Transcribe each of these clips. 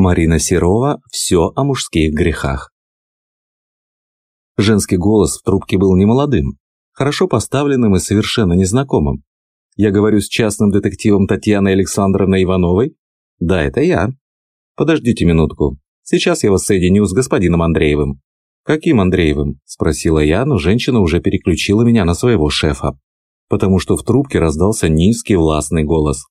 Марина Серова «Все о мужских грехах». Женский голос в трубке был немолодым, хорошо поставленным и совершенно незнакомым. Я говорю с частным детективом Татьяной Александровной Ивановой? Да, это я. Подождите минутку. Сейчас я вас соединю с господином Андреевым. Каким Андреевым? Спросила я, но женщина уже переключила меня на своего шефа. Потому что в трубке раздался низкий властный голос.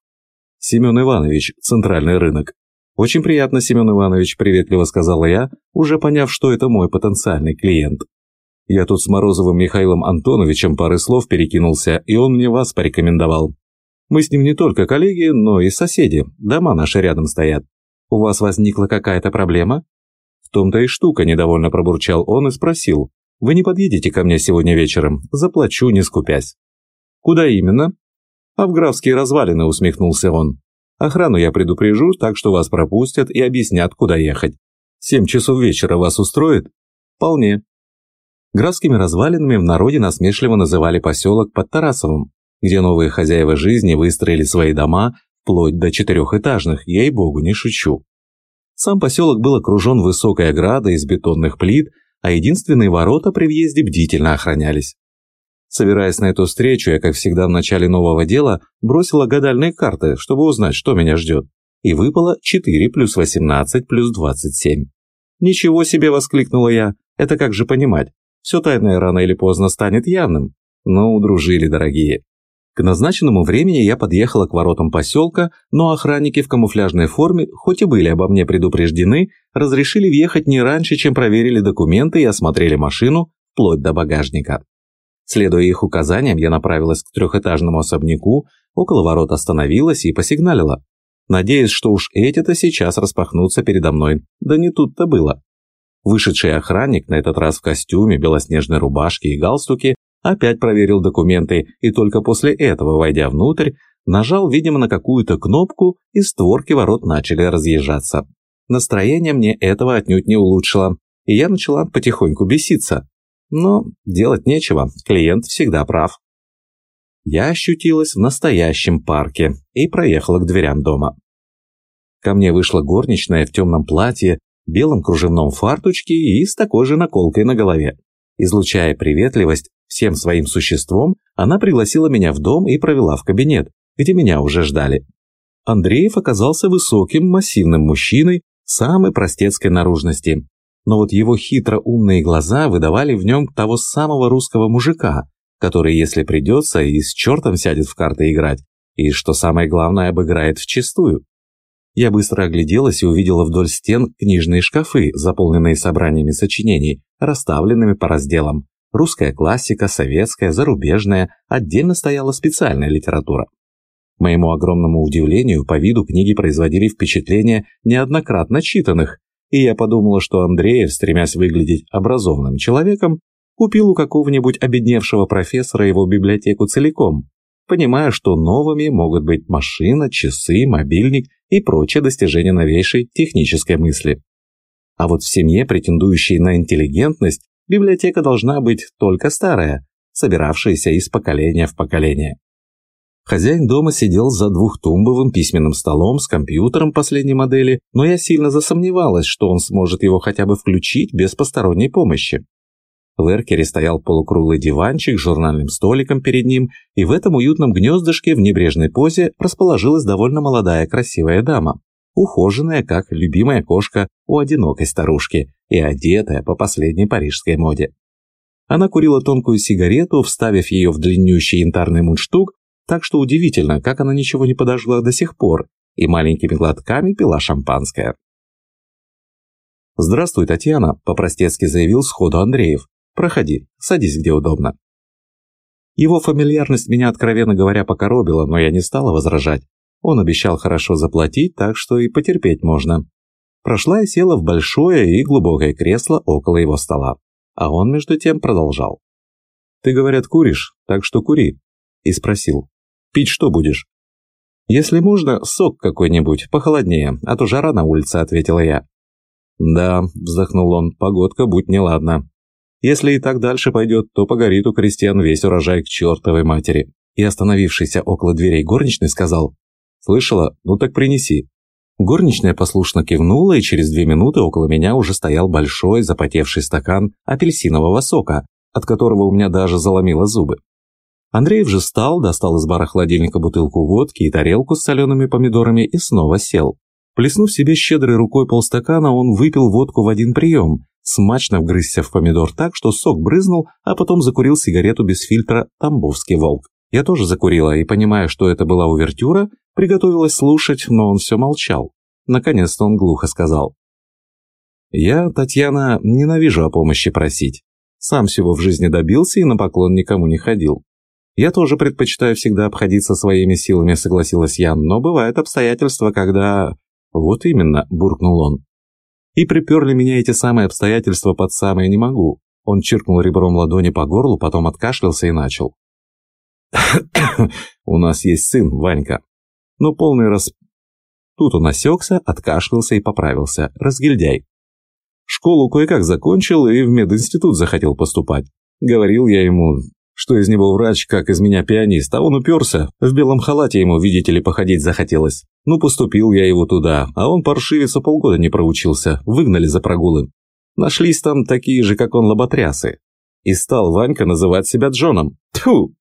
Семен Иванович, центральный рынок. «Очень приятно, Семен Иванович», – приветливо сказала я, уже поняв, что это мой потенциальный клиент. «Я тут с Морозовым Михаилом Антоновичем пары слов перекинулся, и он мне вас порекомендовал. Мы с ним не только коллеги, но и соседи, дома наши рядом стоят. У вас возникла какая-то проблема?» «В том-то и штука», – недовольно пробурчал он и спросил. «Вы не подъедете ко мне сегодня вечером? Заплачу, не скупясь». «Куда именно?» «А в графские развалины», – усмехнулся он. Охрану я предупрежу, так что вас пропустят и объяснят, куда ехать. Семь часов вечера вас устроит? Вполне. Графскими развалинами в народе насмешливо называли поселок под Тарасовым, где новые хозяева жизни выстроили свои дома вплоть до четырехэтажных, ей-богу, не шучу. Сам поселок был окружен высокой оградой из бетонных плит, а единственные ворота при въезде бдительно охранялись. Собираясь на эту встречу, я, как всегда в начале нового дела, бросила гадальные карты, чтобы узнать, что меня ждет. И выпало 4 плюс 18 плюс 27. «Ничего себе!» – воскликнула я. «Это как же понимать? Все тайное рано или поздно станет явным». Ну, удружили, дорогие. К назначенному времени я подъехала к воротам поселка, но охранники в камуфляжной форме, хоть и были обо мне предупреждены, разрешили въехать не раньше, чем проверили документы и осмотрели машину вплоть до багажника. Следуя их указаниям, я направилась к трехэтажному особняку, около ворот остановилась и посигналила. Надеясь, что уж эти-то сейчас распахнутся передо мной. Да не тут-то было. Вышедший охранник, на этот раз в костюме, белоснежной рубашке и галстуке, опять проверил документы и только после этого, войдя внутрь, нажал, видимо, на какую-то кнопку, и створки ворот начали разъезжаться. Настроение мне этого отнюдь не улучшило, и я начала потихоньку беситься. Но делать нечего, клиент всегда прав. Я ощутилась в настоящем парке и проехала к дверям дома. Ко мне вышла горничная в темном платье, белом кружевном фартучке и с такой же наколкой на голове. Излучая приветливость всем своим существом, она пригласила меня в дом и провела в кабинет, где меня уже ждали. Андреев оказался высоким, массивным мужчиной самой простецкой наружности, но вот его хитро умные глаза выдавали в нем того самого русского мужика, который, если придется, и с чертом сядет в карты играть, и, что самое главное, обыграет вчистую. Я быстро огляделась и увидела вдоль стен книжные шкафы, заполненные собраниями сочинений, расставленными по разделам. Русская классика, советская, зарубежная, отдельно стояла специальная литература. Моему огромному удивлению, по виду книги производили впечатление неоднократно читанных, и я подумала, что Андреев, стремясь выглядеть образованным человеком, купил у какого-нибудь обедневшего профессора его библиотеку целиком, понимая, что новыми могут быть машина, часы, мобильник и прочие достижения новейшей технической мысли. А вот в семье, претендующей на интеллигентность, библиотека должна быть только старая, собиравшаяся из поколения в поколение. Хозяин дома сидел за двухтумбовым письменным столом с компьютером последней модели, но я сильно засомневалась, что он сможет его хотя бы включить без посторонней помощи. В эркере стоял полукруглый диванчик с журнальным столиком перед ним, и в этом уютном гнездышке в небрежной позе расположилась довольно молодая красивая дама, ухоженная, как любимая кошка у одинокой старушки и одетая по последней парижской моде. Она курила тонкую сигарету, вставив ее в длиннющий янтарный мундштук так что удивительно, как она ничего не подожгла до сих пор и маленькими глотками пила шампанское. «Здравствуй, Татьяна», – по-простецки заявил сходу Андреев. «Проходи, садись где удобно». Его фамильярность меня, откровенно говоря, покоробила, но я не стала возражать. Он обещал хорошо заплатить, так что и потерпеть можно. Прошла и села в большое и глубокое кресло около его стола. А он, между тем, продолжал. «Ты, говорят, куришь, так что кури». И спросил. Пить что будешь?» «Если можно, сок какой-нибудь, похолоднее, а то жара на улице», — ответила я. «Да», — вздохнул он, — «погодка будь неладна. Если и так дальше пойдет, то погорит у крестьян весь урожай к чертовой матери». И остановившийся около дверей горничной сказал, «Слышала? Ну так принеси». Горничная послушно кивнула, и через две минуты около меня уже стоял большой запотевший стакан апельсинового сока, от которого у меня даже заломило зубы. Андреев же встал, достал из бара холодильника бутылку водки и тарелку с солеными помидорами и снова сел. Плеснув себе щедрой рукой полстакана, он выпил водку в один прием, смачно вгрызся в помидор так, что сок брызнул, а потом закурил сигарету без фильтра «Тамбовский волк». Я тоже закурила и, понимая, что это была увертюра, приготовилась слушать, но он все молчал. Наконец-то он глухо сказал. «Я, Татьяна, ненавижу о помощи просить. Сам всего в жизни добился и на поклон никому не ходил. Я тоже предпочитаю всегда обходиться своими силами, согласилась я, но бывают обстоятельства, когда... Вот именно, буркнул он. И приперли меня эти самые обстоятельства под самое не могу. Он чиркнул ребром ладони по горлу, потом откашлялся и начал. «У нас есть сын, Ванька. Но полный раз...» Тут он осекся, откашлялся и поправился. Разгильдяй. Школу кое-как закончил и в мединститут захотел поступать. Говорил я ему, что из него врач, как из меня пианист, а он уперся. В белом халате ему, видите ли, походить захотелось. Ну, поступил я его туда, а он паршивец полгода не проучился, выгнали за прогулы. Нашлись там такие же, как он, лоботрясы. И стал Ванька называть себя Джоном. Тьфу!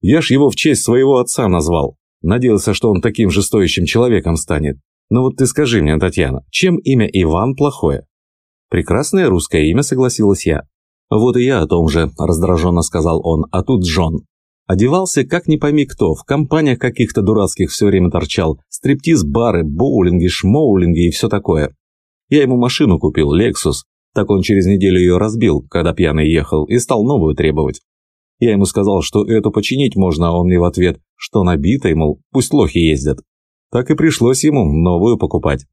Я ж его в честь своего отца назвал. Надеялся, что он таким же стоящим человеком станет. Но вот ты скажи мне, Татьяна, чем имя Иван плохое? Прекрасное русское имя, согласилась я. «Вот и я о том же», – раздраженно сказал он, – «а тут Джон». Одевался, как не пойми кто, в компаниях каких-то дурацких все время торчал, стриптиз, бары, боулинги, шмоулинги и все такое. Я ему машину купил, Lexus, так он через неделю ее разбил, когда пьяный ехал, и стал новую требовать. Я ему сказал, что эту починить можно, а он мне в ответ, что набито, мол, пусть лохи ездят. Так и пришлось ему новую покупать.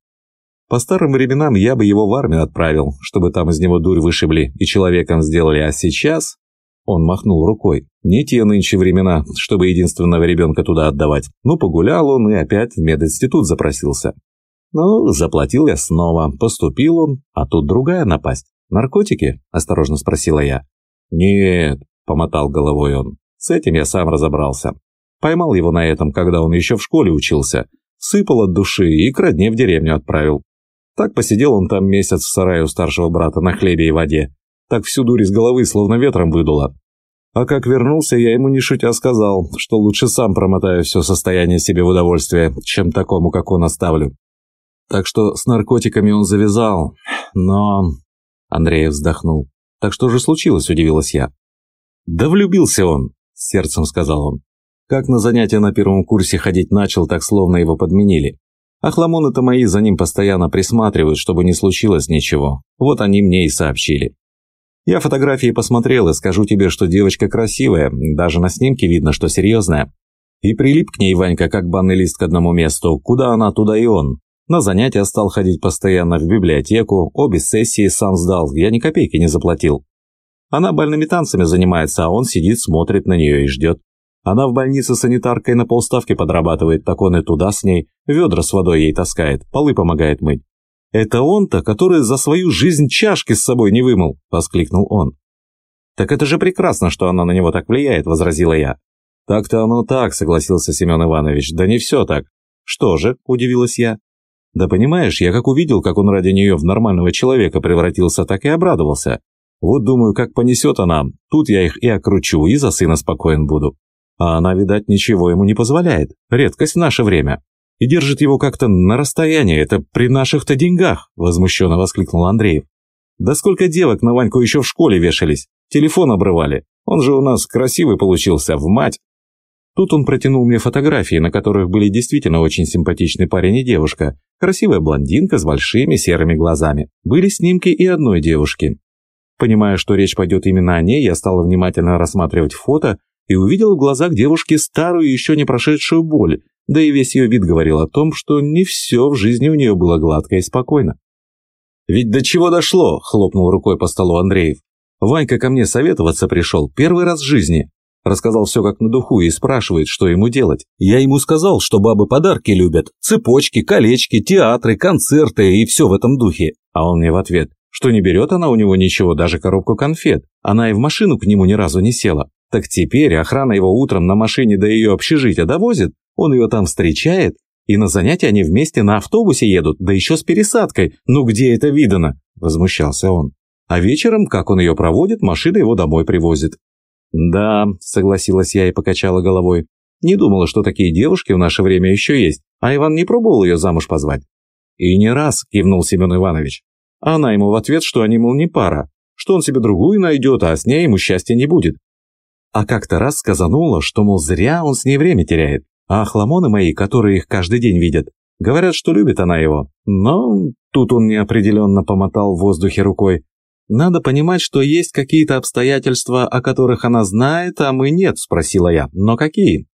По старым временам я бы его в армию отправил, чтобы там из него дурь вышибли и человеком сделали, а сейчас...» Он махнул рукой. «Не те нынче времена, чтобы единственного ребенка туда отдавать. Ну, погулял он и опять в мединститут запросился. Ну, заплатил я снова, поступил он, а тут другая напасть. Наркотики?» – осторожно спросила я. «Нет», – помотал головой он. «С этим я сам разобрался. Поймал его на этом, когда он еще в школе учился. Сыпал от души и к родне в деревню отправил. Так посидел он там месяц в сарае у старшего брата на хлебе и воде. Так всю дурь из головы словно ветром выдуло. А как вернулся, я ему не шутя сказал, что лучше сам промотаю все состояние себе в удовольствие, чем такому, как он, оставлю. Так что с наркотиками он завязал, но... Андреев вздохнул. «Так что же случилось?» – удивилась я. «Да влюбился он», – сердцем сказал он. Как на занятия на первом курсе ходить начал, так словно его подменили. А хламоны-то мои за ним постоянно присматривают, чтобы не случилось ничего. Вот они мне и сообщили. Я фотографии посмотрел и скажу тебе, что девочка красивая, даже на снимке видно, что серьезная. И прилип к ней Ванька, как банный лист к одному месту. Куда она, туда и он. На занятия стал ходить постоянно, в библиотеку, обе сессии сам сдал, я ни копейки не заплатил. Она бальными танцами занимается, а он сидит, смотрит на нее и ждет. Она в больнице санитаркой на полставки подрабатывает, так он и туда с ней, ведра с водой ей таскает, полы помогает мыть. «Это он-то, который за свою жизнь чашки с собой не вымыл!» – воскликнул он. «Так это же прекрасно, что она на него так влияет», – возразила я. «Так-то оно так», – согласился Семен Иванович. «Да не все так». «Что же?» – удивилась я. «Да понимаешь, я как увидел, как он ради нее в нормального человека превратился, так и обрадовался. Вот думаю, как понесет она, тут я их и окручу, и за сына спокоен буду». А она, видать, ничего ему не позволяет. Редкость в наше время. И держит его как-то на расстоянии. Это при наших-то деньгах, возмущенно воскликнул Андреев. Да сколько девок на Ваньку еще в школе вешались. Телефон обрывали. Он же у нас красивый получился, в мать. Тут он протянул мне фотографии, на которых были действительно очень симпатичный парень и девушка. Красивая блондинка с большими серыми глазами. Были снимки и одной девушки. Понимая, что речь пойдет именно о ней, я стал внимательно рассматривать фото и увидел в глазах девушки старую еще не прошедшую боль, да и весь ее вид говорил о том, что не все в жизни у нее было гладко и спокойно. «Ведь до чего дошло?» – хлопнул рукой по столу Андреев. «Ванька ко мне советоваться пришел первый раз в жизни. Рассказал все как на духу и спрашивает, что ему делать. Я ему сказал, что бабы подарки любят. Цепочки, колечки, театры, концерты и все в этом духе. А он мне в ответ, что не берет она у него ничего, даже коробку конфет. Она и в машину к нему ни разу не села. Так теперь охрана его утром на машине до ее общежития довозит, он ее там встречает, И на занятия они вместе на автобусе едут, да еще с пересадкой. Ну где это видано?» – возмущался он. А вечером, как он ее проводит, машина его домой привозит. «Да», – согласилась я и покачала головой. «Не думала, что такие девушки в наше время еще есть, а Иван не пробовал ее замуж позвать». «И не раз», – кивнул Семен Иванович. Она ему в ответ, что они, мол, не пара, что он себе другую найдет, а с ней ему счастья не будет. А как-то раз сказанула, что, мол, зря он с ней время теряет. А хламоны мои, которые их каждый день видят, говорят, что любит она его. Но тут он неопределенно помотал в воздухе рукой. «Надо понимать, что есть какие-то обстоятельства, о которых она знает, а мы нет», – спросила я. «Но какие?»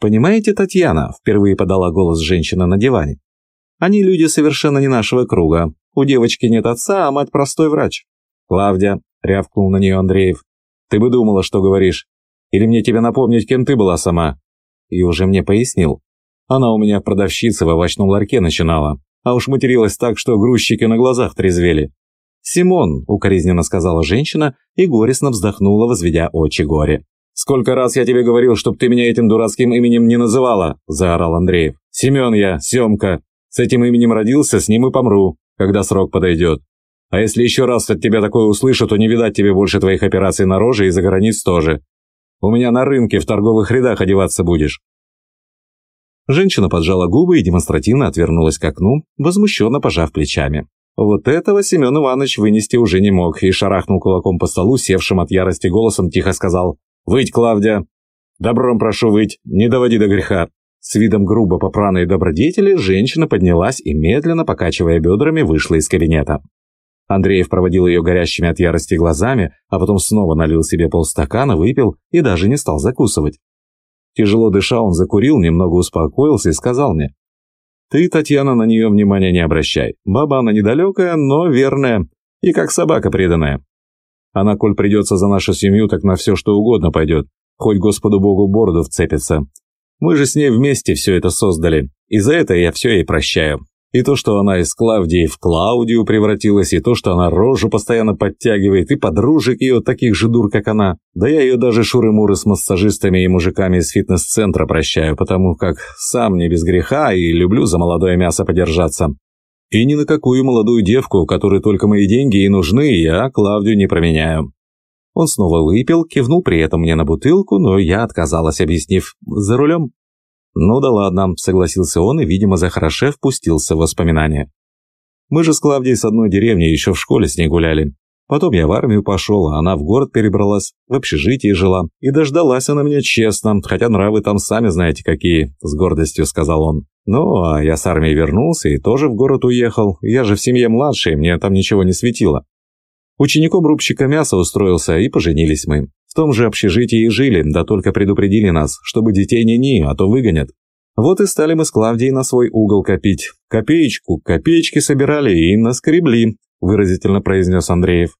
«Понимаете, Татьяна?» – впервые подала голос женщина на диване. «Они люди совершенно не нашего круга. У девочки нет отца, а мать простой врач». «Клавдия», – рявкнул на нее Андреев. Ты бы думала, что говоришь. Или мне тебе напомнить, кем ты была сама?» И уже мне пояснил. Она у меня продавщица в овощном ларьке начинала, а уж материлась так, что грузчики на глазах трезвели. «Симон», – укоризненно сказала женщина и горестно вздохнула, возведя очи горе. «Сколько раз я тебе говорил, чтоб ты меня этим дурацким именем не называла!» – заорал Андреев. «Семен я, Семка. С этим именем родился, с ним и помру, когда срок подойдет. А если еще раз от тебя такое услышу, то не видать тебе больше твоих операций на роже и за границ тоже. У меня на рынке в торговых рядах одеваться будешь». Женщина поджала губы и демонстративно отвернулась к окну, возмущенно пожав плечами. Вот этого Семен Иванович вынести уже не мог и шарахнул кулаком по столу, севшим от ярости голосом, тихо сказал «Выть, Клавдия! Добром прошу выть, не доводи до греха!» С видом грубо попранной добродетели женщина поднялась и, медленно покачивая бедрами, вышла из кабинета. Андреев проводил ее горящими от ярости глазами, а потом снова налил себе полстакана, выпил и даже не стал закусывать. Тяжело дыша, он закурил, немного успокоился и сказал мне. «Ты, Татьяна, на нее внимания не обращай. Баба она недалекая, но верная и как собака преданная. Она, коль придется за нашу семью, так на все что угодно пойдет, хоть Господу Богу бороду вцепится. Мы же с ней вместе все это создали, и за это я все ей прощаю. И то, что она из Клавдии в Клаудию превратилась, и то, что она рожу постоянно подтягивает, и подружек ее таких же дур, как она. Да я ее даже шуры-муры с массажистами и мужиками из фитнес-центра прощаю, потому как сам не без греха и люблю за молодое мясо подержаться. И ни на какую молодую девку, которой только мои деньги и нужны, я Клавдию не променяю. Он снова выпил, кивнул при этом мне на бутылку, но я отказалась, объяснив «за рулем». «Ну да ладно», – согласился он и, видимо, захорошев, впустился в воспоминания. «Мы же с Клавдией с одной деревни еще в школе с ней гуляли. Потом я в армию пошел, а она в город перебралась, в общежитии жила. И дождалась она меня честно, хотя нравы там сами знаете какие», – с гордостью сказал он. «Ну, а я с армии вернулся и тоже в город уехал. Я же в семье младший, мне там ничего не светило. Учеником рубщика мяса устроился, и поженились мы. В том же общежитии и жили, да только предупредили нас, чтобы детей не ни, а то выгонят. Вот и стали мы с Клавдией на свой угол копить. Копеечку, копеечки собирали и наскребли, выразительно произнес Андреев.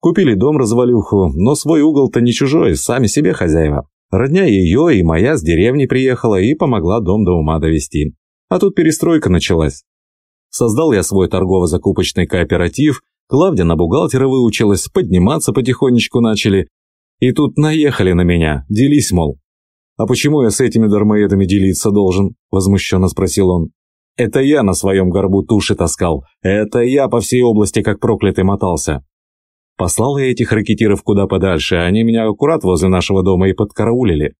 Купили дом-развалюху, но свой угол-то не чужой, сами себе хозяева. Родня ее и моя с деревни приехала и помогла дом до ума довести. А тут перестройка началась. Создал я свой торгово-закупочный кооператив, Клавдия на бухгалтера выучилась, подниматься потихонечку начали, и тут наехали на меня, делись, мол. «А почему я с этими дармоедами делиться должен?» – возмущенно спросил он. «Это я на своем горбу туши таскал. Это я по всей области как проклятый мотался. Послал я этих ракетиров куда подальше, они меня аккурат возле нашего дома и подкараулили.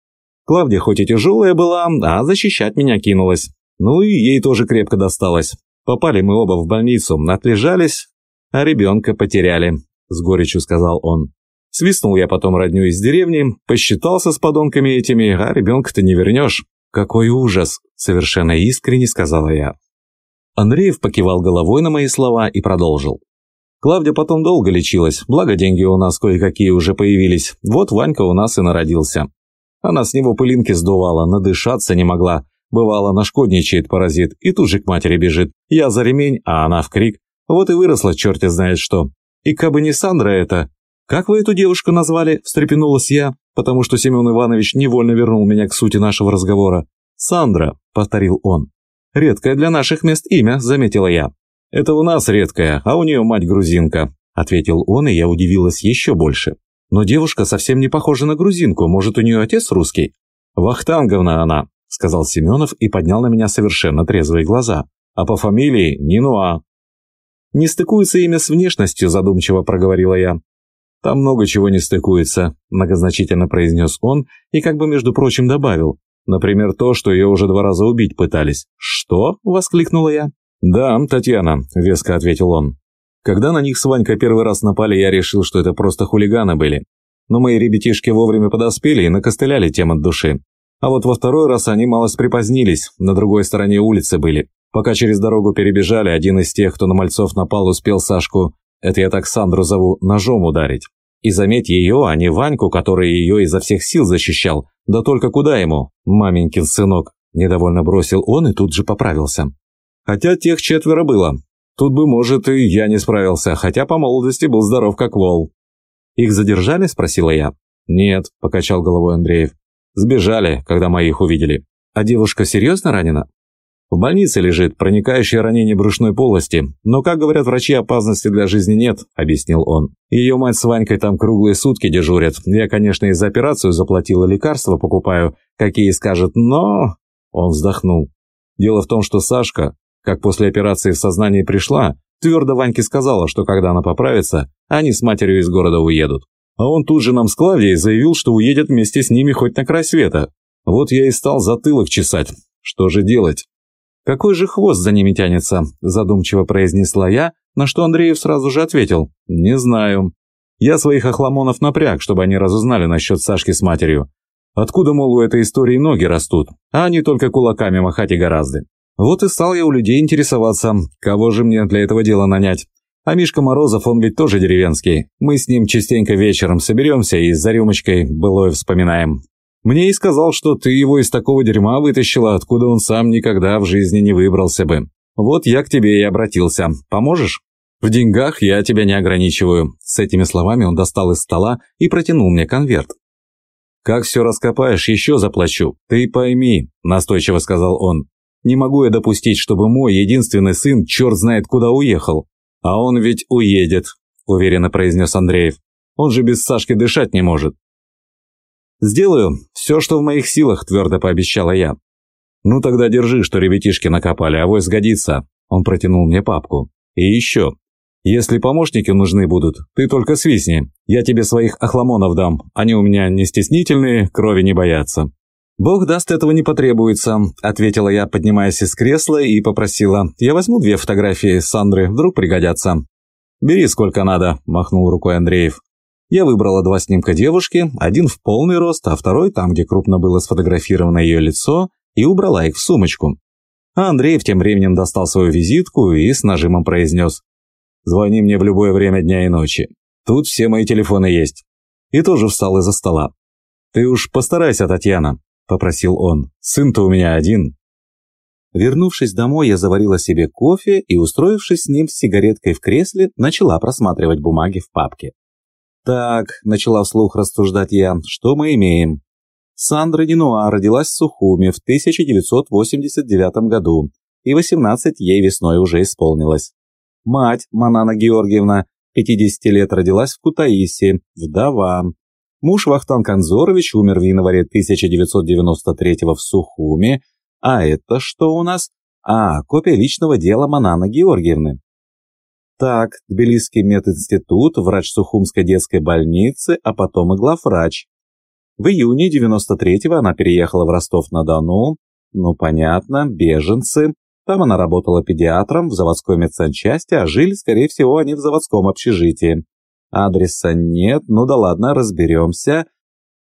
Клавдия хоть и тяжелая была, а защищать меня кинулась. Ну и ей тоже крепко досталось. Попали мы оба в больницу, отлежались, а ребенка потеряли», – с горечью сказал он. Свистнул я потом родню из деревни, посчитался с подонками этими, а ребенка-то не вернешь. Какой ужас, совершенно искренне сказала я. Андреев покивал головой на мои слова и продолжил. Клавдия потом долго лечилась, благо деньги у нас кое-какие уже появились. Вот Ванька у нас и народился. Она с него пылинки сдувала, надышаться не могла. Бывало, нашкодничает паразит и тут же к матери бежит. Я за ремень, а она в крик. Вот и выросла черти знает что. И кабы не Сандра это, «Как вы эту девушку назвали?» – встрепенулась я, потому что Семен Иванович невольно вернул меня к сути нашего разговора. «Сандра», – повторил он. «Редкое для наших мест имя», – заметила я. «Это у нас редкое, а у нее мать грузинка», – ответил он, и я удивилась еще больше. «Но девушка совсем не похожа на грузинку, может, у нее отец русский?» «Вахтанговна она», сказал Семенов и поднял на меня совершенно трезвые глаза. «А по фамилии Нинуа». «Не стыкуется имя с внешностью», – задумчиво проговорила я. «Там много чего не стыкуется», – многозначительно произнес он и как бы, между прочим, добавил. «Например, то, что ее уже два раза убить пытались». «Что?» – воскликнула я. «Да, Татьяна», – веско ответил он. «Когда на них с Ванькой первый раз напали, я решил, что это просто хулиганы были. Но мои ребятишки вовремя подоспели и накостыляли тем от души. А вот во второй раз они малость припозднились, на другой стороне улицы были. Пока через дорогу перебежали, один из тех, кто на мальцов напал, успел Сашку, это я так Сандру зову, ножом ударить. И заметь ее, а не Ваньку, который ее изо всех сил защищал. Да только куда ему, маменькин сынок? Недовольно бросил он и тут же поправился. Хотя тех четверо было. Тут бы, может, и я не справился, хотя по молодости был здоров как вол. «Их задержали?» – спросила я. «Нет», – покачал головой Андреев. Сбежали, когда мы их увидели. А девушка серьезно ранена? В больнице лежит, проникающее ранение брюшной полости. Но, как говорят врачи, опасности для жизни нет, объяснил он. Ее мать с Ванькой там круглые сутки дежурят. Я, конечно, и за операцию заплатила, лекарства покупаю, какие скажет, но... Он вздохнул. Дело в том, что Сашка, как после операции в сознание пришла, твердо Ваньке сказала, что когда она поправится, они с матерью из города уедут. А он тут же нам с Клавдией заявил, что уедет вместе с ними хоть на край света. Вот я и стал затылок чесать. Что же делать? «Какой же хвост за ними тянется?» – задумчиво произнесла я, на что Андреев сразу же ответил. «Не знаю. Я своих охламонов напряг, чтобы они разузнали насчет Сашки с матерью. Откуда, мол, у этой истории ноги растут, а они только кулаками махать и гораздо. Вот и стал я у людей интересоваться, кого же мне для этого дела нанять. А Мишка Морозов, он ведь тоже деревенский. Мы с ним частенько вечером соберемся и за рюмочкой былое вспоминаем. Мне и сказал, что ты его из такого дерьма вытащила, откуда он сам никогда в жизни не выбрался бы. Вот я к тебе и обратился. Поможешь? В деньгах я тебя не ограничиваю. С этими словами он достал из стола и протянул мне конверт. «Как все раскопаешь, еще заплачу. Ты пойми», – настойчиво сказал он. «Не могу я допустить, чтобы мой единственный сын черт знает куда уехал. «А он ведь уедет», – уверенно произнес Андреев. «Он же без Сашки дышать не может». «Сделаю все, что в моих силах», – твердо пообещала я. «Ну тогда держи, что ребятишки накопали, а авось сгодится». Он протянул мне папку. «И еще. Если помощники нужны будут, ты только свистни. Я тебе своих охламонов дам. Они у меня не стеснительные, крови не боятся». «Бог даст, этого не потребуется», – ответила я, поднимаясь из кресла и попросила. «Я возьму две фотографии Сандры, вдруг пригодятся». «Бери сколько надо», – махнул рукой Андреев. Я выбрала два снимка девушки, один в полный рост, а второй там, где крупно было сфотографировано ее лицо, и убрала их в сумочку. А Андреев тем временем достал свою визитку и с нажимом произнес «Звони мне в любое время дня и ночи. Тут все мои телефоны есть». И тоже встал из-за стола. «Ты уж постарайся, Татьяна попросил он. «Сын-то у меня один». Вернувшись домой, я заварила себе кофе и, устроившись с ним с сигареткой в кресле, начала просматривать бумаги в папке. «Так», – начала вслух рассуждать я, – «что мы имеем?» Сандра Нинуа родилась в Сухуме в 1989 году, и 18 ей весной уже исполнилось. Мать, Манана Георгиевна, 50 лет родилась в Кутаиси, вдова. Муж Вахтанг Анзорович умер в январе 1993 в Сухуме. А это что у нас? А, копия личного дела Манана Георгиевны. Так, Тбилисский мединститут, врач Сухумской детской больницы, а потом и главврач. В июне 93-го она переехала в Ростов-на-Дону. Ну, понятно, беженцы. Там она работала педиатром в заводской медсанчасти, а жили, скорее всего, они в заводском общежитии. Адреса нет, ну да ладно, разберемся.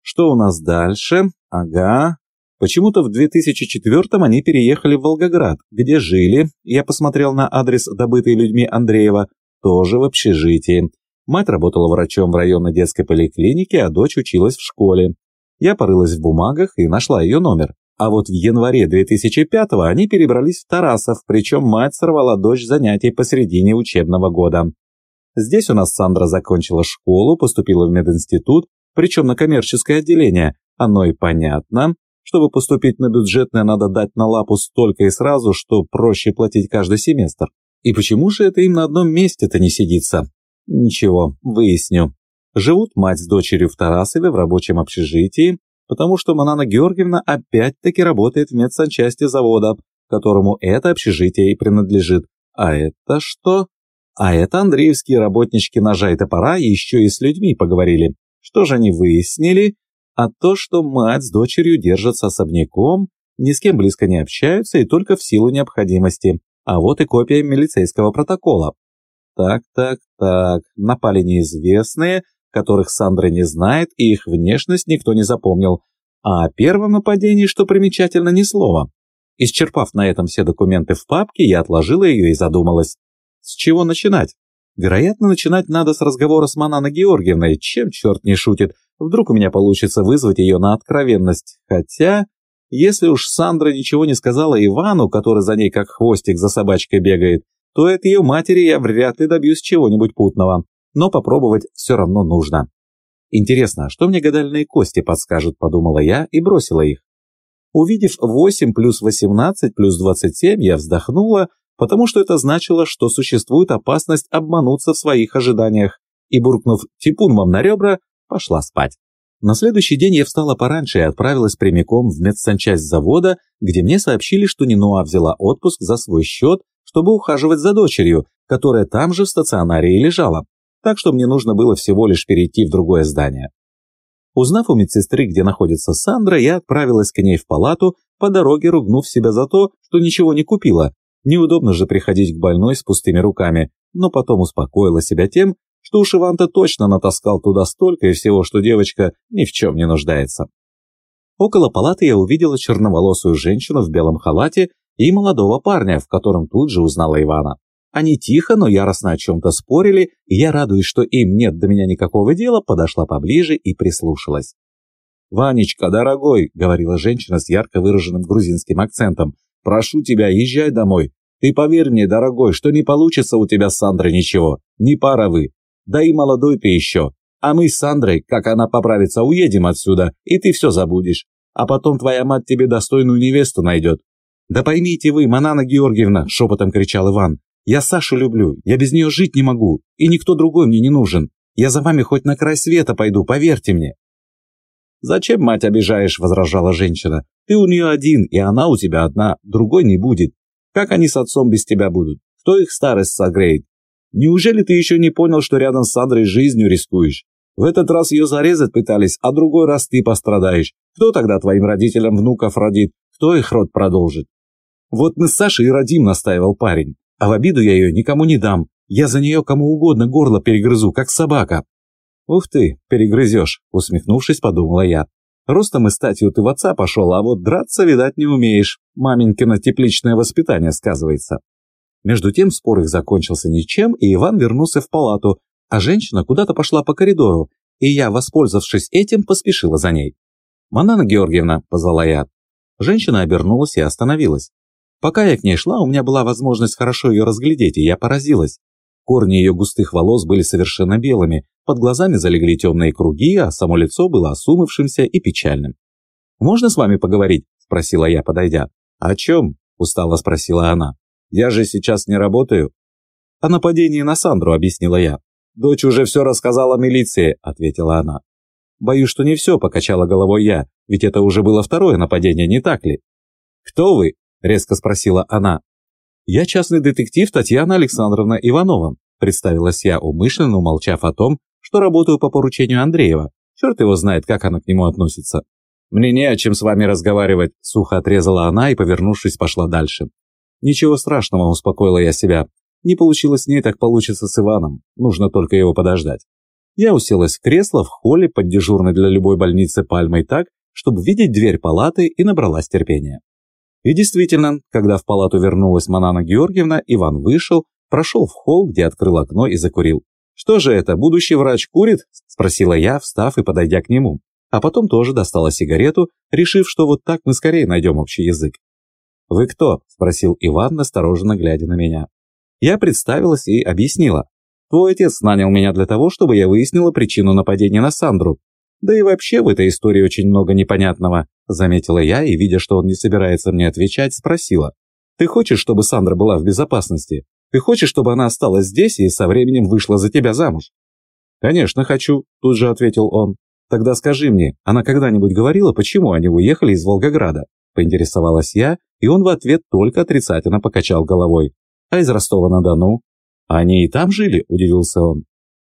Что у нас дальше? Ага. Почему-то в 2004-м они переехали в Волгоград, где жили, я посмотрел на адрес, добытый людьми Андреева, тоже в общежитии. Мать работала врачом в районной детской поликлинике, а дочь училась в школе. Я порылась в бумагах и нашла ее номер. А вот в январе 2005-го они перебрались в Тарасов, причем мать сорвала дочь занятий посередине учебного года. Здесь у нас Сандра закончила школу, поступила в мединститут, причем на коммерческое отделение. Оно и понятно. Чтобы поступить на бюджетное, надо дать на лапу столько и сразу, что проще платить каждый семестр. И почему же это им на одном месте-то не сидится? Ничего, выясню. Живут мать с дочерью в Тарасове в рабочем общежитии. потому что Манана Георгиевна опять-таки работает в медсанчасти завода, которому это общежитие и принадлежит. А это что? А это андреевские работнички ножа и топора еще и с людьми поговорили. Что же они выяснили? А то, что мать с дочерью держатся особняком, ни с кем близко не общаются и только в силу необходимости. А вот и копия милицейского протокола. Так, так, так, напали неизвестные, которых Сандра не знает, и их внешность никто не запомнил. А о первом нападении, что примечательно, ни слова. Исчерпав на этом все документы в папке, я отложила ее и задумалась. С чего начинать? Вероятно, начинать надо с разговора с Мананой Георгиевной, чем черт не шутит. Вдруг у меня получится вызвать ее на откровенность. Хотя, если уж Сандра ничего не сказала Ивану, который за ней как хвостик за собачкой бегает, то от ее матери я вряд ли добьюсь чего-нибудь путного но попробовать все равно нужно. Интересно, что мне гадальные кости подскажут, подумала я и бросила их. Увидев 8 плюс 18 плюс 27, я вздохнула, потому что это значило, что существует опасность обмануться в своих ожиданиях, и, буркнув «типун вам на ребра», пошла спать. На следующий день я встала пораньше и отправилась прямиком в медсанчасть завода, где мне сообщили, что Нинуа взяла отпуск за свой счет, чтобы ухаживать за дочерью, которая там же в стационаре и лежала так что мне нужно было всего лишь перейти в другое здание. Узнав у медсестры, где находится Сандра, я отправилась к ней в палату, по дороге ругнув себя за то, что ничего не купила. Неудобно же приходить к больной с пустыми руками, но потом успокоила себя тем, что уж Иван-то точно натаскал туда столько и всего, что девочка ни в чем не нуждается. Около палаты я увидела черноволосую женщину в белом халате и молодого парня, в котором тут же узнала Ивана. Они тихо, но яростно о чем-то спорили, и я, радуясь, что им нет до меня никакого дела, подошла поближе и прислушалась. «Ванечка, дорогой», — говорила женщина с ярко выраженным грузинским акцентом, «прошу тебя, езжай домой. Ты поверь мне, дорогой, что не получится у тебя с Сандрой ничего. Не пара вы. Да и молодой ты еще. А мы с Сандрой, как она поправится, уедем отсюда, и ты все забудешь. А потом твоя мать тебе достойную невесту найдет». «Да поймите вы, Манана Георгиевна», — шепотом кричал Иван, я Сашу люблю, я без нее жить не могу, и никто другой мне не нужен. Я за вами хоть на край света пойду, поверьте мне». «Зачем мать обижаешь?» – возражала женщина. «Ты у нее один, и она у тебя одна, другой не будет. Как они с отцом без тебя будут? Кто их старость согреет? Неужели ты еще не понял, что рядом с Сандрой жизнью рискуешь? В этот раз ее зарезать пытались, а другой раз ты пострадаешь. Кто тогда твоим родителям внуков родит? Кто их род продолжит? Вот мы с Сашей и родим, настаивал парень. А в обиду я ее никому не дам. Я за нее кому угодно горло перегрызу, как собака». «Ух ты, перегрызешь», — усмехнувшись, подумала я. «Ростом и статью ты в отца пошел, а вот драться, видать, не умеешь. Маменькино тепличное воспитание сказывается». Между тем спор их закончился ничем, и Иван вернулся в палату, а женщина куда-то пошла по коридору, и я, воспользовавшись этим, поспешила за ней. «Манана Георгиевна», — позвала я. Женщина обернулась и остановилась. Пока я к ней шла, у меня была возможность хорошо ее разглядеть, и я поразилась. Корни ее густых волос были совершенно белыми, под глазами залегли темные круги, а само лицо было осунувшимся и печальным. «Можно с вами поговорить?» – спросила я, подойдя. «О чем?» – устало спросила она. «Я же сейчас не работаю». «О нападении на Сандру», – объяснила я. «Дочь уже все рассказала милиции», – ответила она. «Боюсь, что не все», – покачала головой я, ведь это уже было второе нападение, не так ли? «Кто вы?» – резко спросила она. «Я частный детектив Татьяна Александровна Иванова», – представилась я, умышленно умолчав о том, что работаю по поручению Андреева. Черт его знает, как она к нему относится. «Мне не о чем с вами разговаривать», – сухо отрезала она и, повернувшись, пошла дальше. «Ничего страшного», – успокоила я себя. «Не получилось с ней, так получится с Иваном. Нужно только его подождать». Я уселась в кресло в холле под дежурной для любой больницы пальмой так, чтобы видеть дверь палаты и набралась терпения. И действительно, когда в палату вернулась Манана Георгиевна, Иван вышел, прошел в холл, где открыл окно и закурил. «Что же это, будущий врач курит?» – спросила я, встав и подойдя к нему. А потом тоже достала сигарету, решив, что вот так мы скорее найдем общий язык. «Вы кто?» – спросил Иван, настороженно глядя на меня. Я представилась и объяснила. «Твой отец нанял меня для того, чтобы я выяснила причину нападения на Сандру. Да и вообще в этой истории очень много непонятного. Заметила я и, видя, что он не собирается мне отвечать, спросила. «Ты хочешь, чтобы Сандра была в безопасности? Ты хочешь, чтобы она осталась здесь и со временем вышла за тебя замуж?» «Конечно хочу», – тут же ответил он. Тогда скажи мне, она когда-нибудь говорила, почему они уехали из Волгограда? Поинтересовалась я, и он в ответ только отрицательно покачал головой. А из Ростова-на-Дону? Они и там жили, удивился он.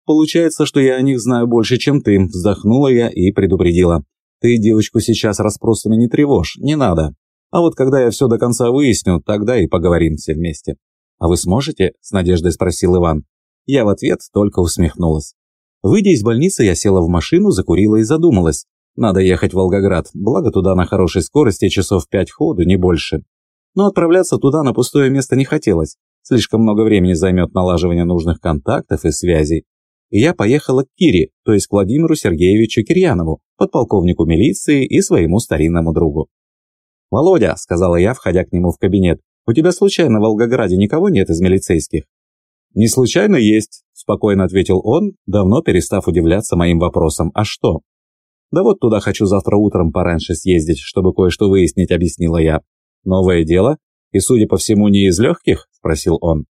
Получается, что я о них знаю больше, чем ты, вздохнула я и предупредила. Ты девочку сейчас расспросами не тревожь, не надо. А вот когда я все до конца выясню, тогда и поговорим все вместе. А вы сможете? С надеждой спросил Иван. Я в ответ только усмехнулась. Выйдя из больницы, я села в машину, закурила и задумалась. Надо ехать в Волгоград, благо туда на хорошей скорости часов пять ходу, не больше. Но отправляться туда на пустое место не хотелось. Слишком много времени займет налаживание нужных контактов и связей. И я поехала к Кире, то есть к Владимиру Сергеевичу Кирьянову, подполковнику милиции и своему старинному другу. «Володя», — сказала я, входя к нему в кабинет, «у тебя случайно в Волгограде никого нет из милицейских?» «Не случайно есть», – спокойно ответил он, давно перестав удивляться моим вопросам. «А что?» «Да вот туда хочу завтра утром пораньше съездить, чтобы кое-что выяснить», – объяснила я. «Новое дело? И, судя по всему, не из легких?» – спросил он.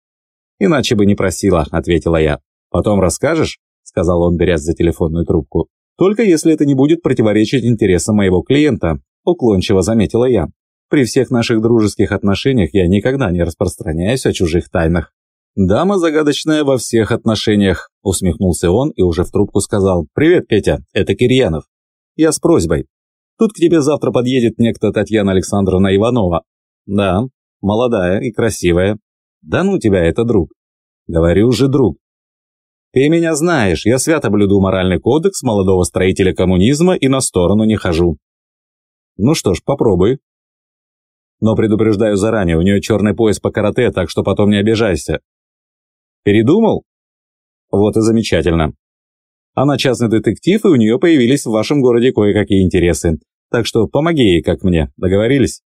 «Иначе бы не просила», – ответила я. «Потом расскажешь?» – сказал он, берясь за телефонную трубку. «Только если это не будет противоречить интересам моего клиента», – уклончиво заметила я. «При всех наших дружеских отношениях я никогда не распространяюсь о чужих тайнах». «Дама загадочная во всех отношениях», – усмехнулся он и уже в трубку сказал. «Привет, Петя, это Кирьянов. Я с просьбой. Тут к тебе завтра подъедет некто Татьяна Александровна Иванова. Да, молодая и красивая. Да ну тебя, это друг. Говорю же, друг. Ты меня знаешь, я свято блюду моральный кодекс молодого строителя коммунизма и на сторону не хожу. Ну что ж, попробуй. Но предупреждаю заранее, у нее черный пояс по карате, так что потом не обижайся. Передумал? Вот и замечательно. Она частный детектив, и у нее появились в вашем городе кое-какие интересы. Так что помоги ей, как мне. Договорились?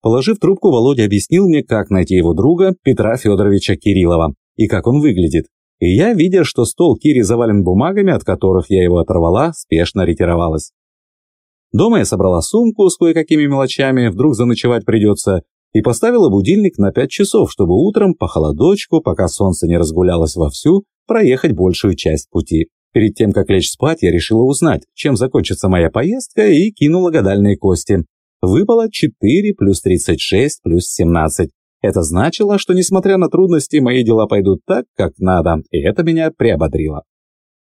Положив трубку, Володя объяснил мне, как найти его друга, Петра Федоровича Кириллова, и как он выглядит. И я, видя, что стол Кири завален бумагами, от которых я его оторвала, спешно ретировалась. Дома я собрала сумку с кое-какими мелочами, вдруг заночевать придется, и поставила будильник на 5 часов, чтобы утром по холодочку, пока солнце не разгулялось вовсю, проехать большую часть пути. Перед тем, как лечь спать, я решила узнать, чем закончится моя поездка, и кинула гадальные кости. Выпало 4 плюс 36 плюс 17. Это значило, что, несмотря на трудности, мои дела пойдут так, как надо, и это меня приободрило.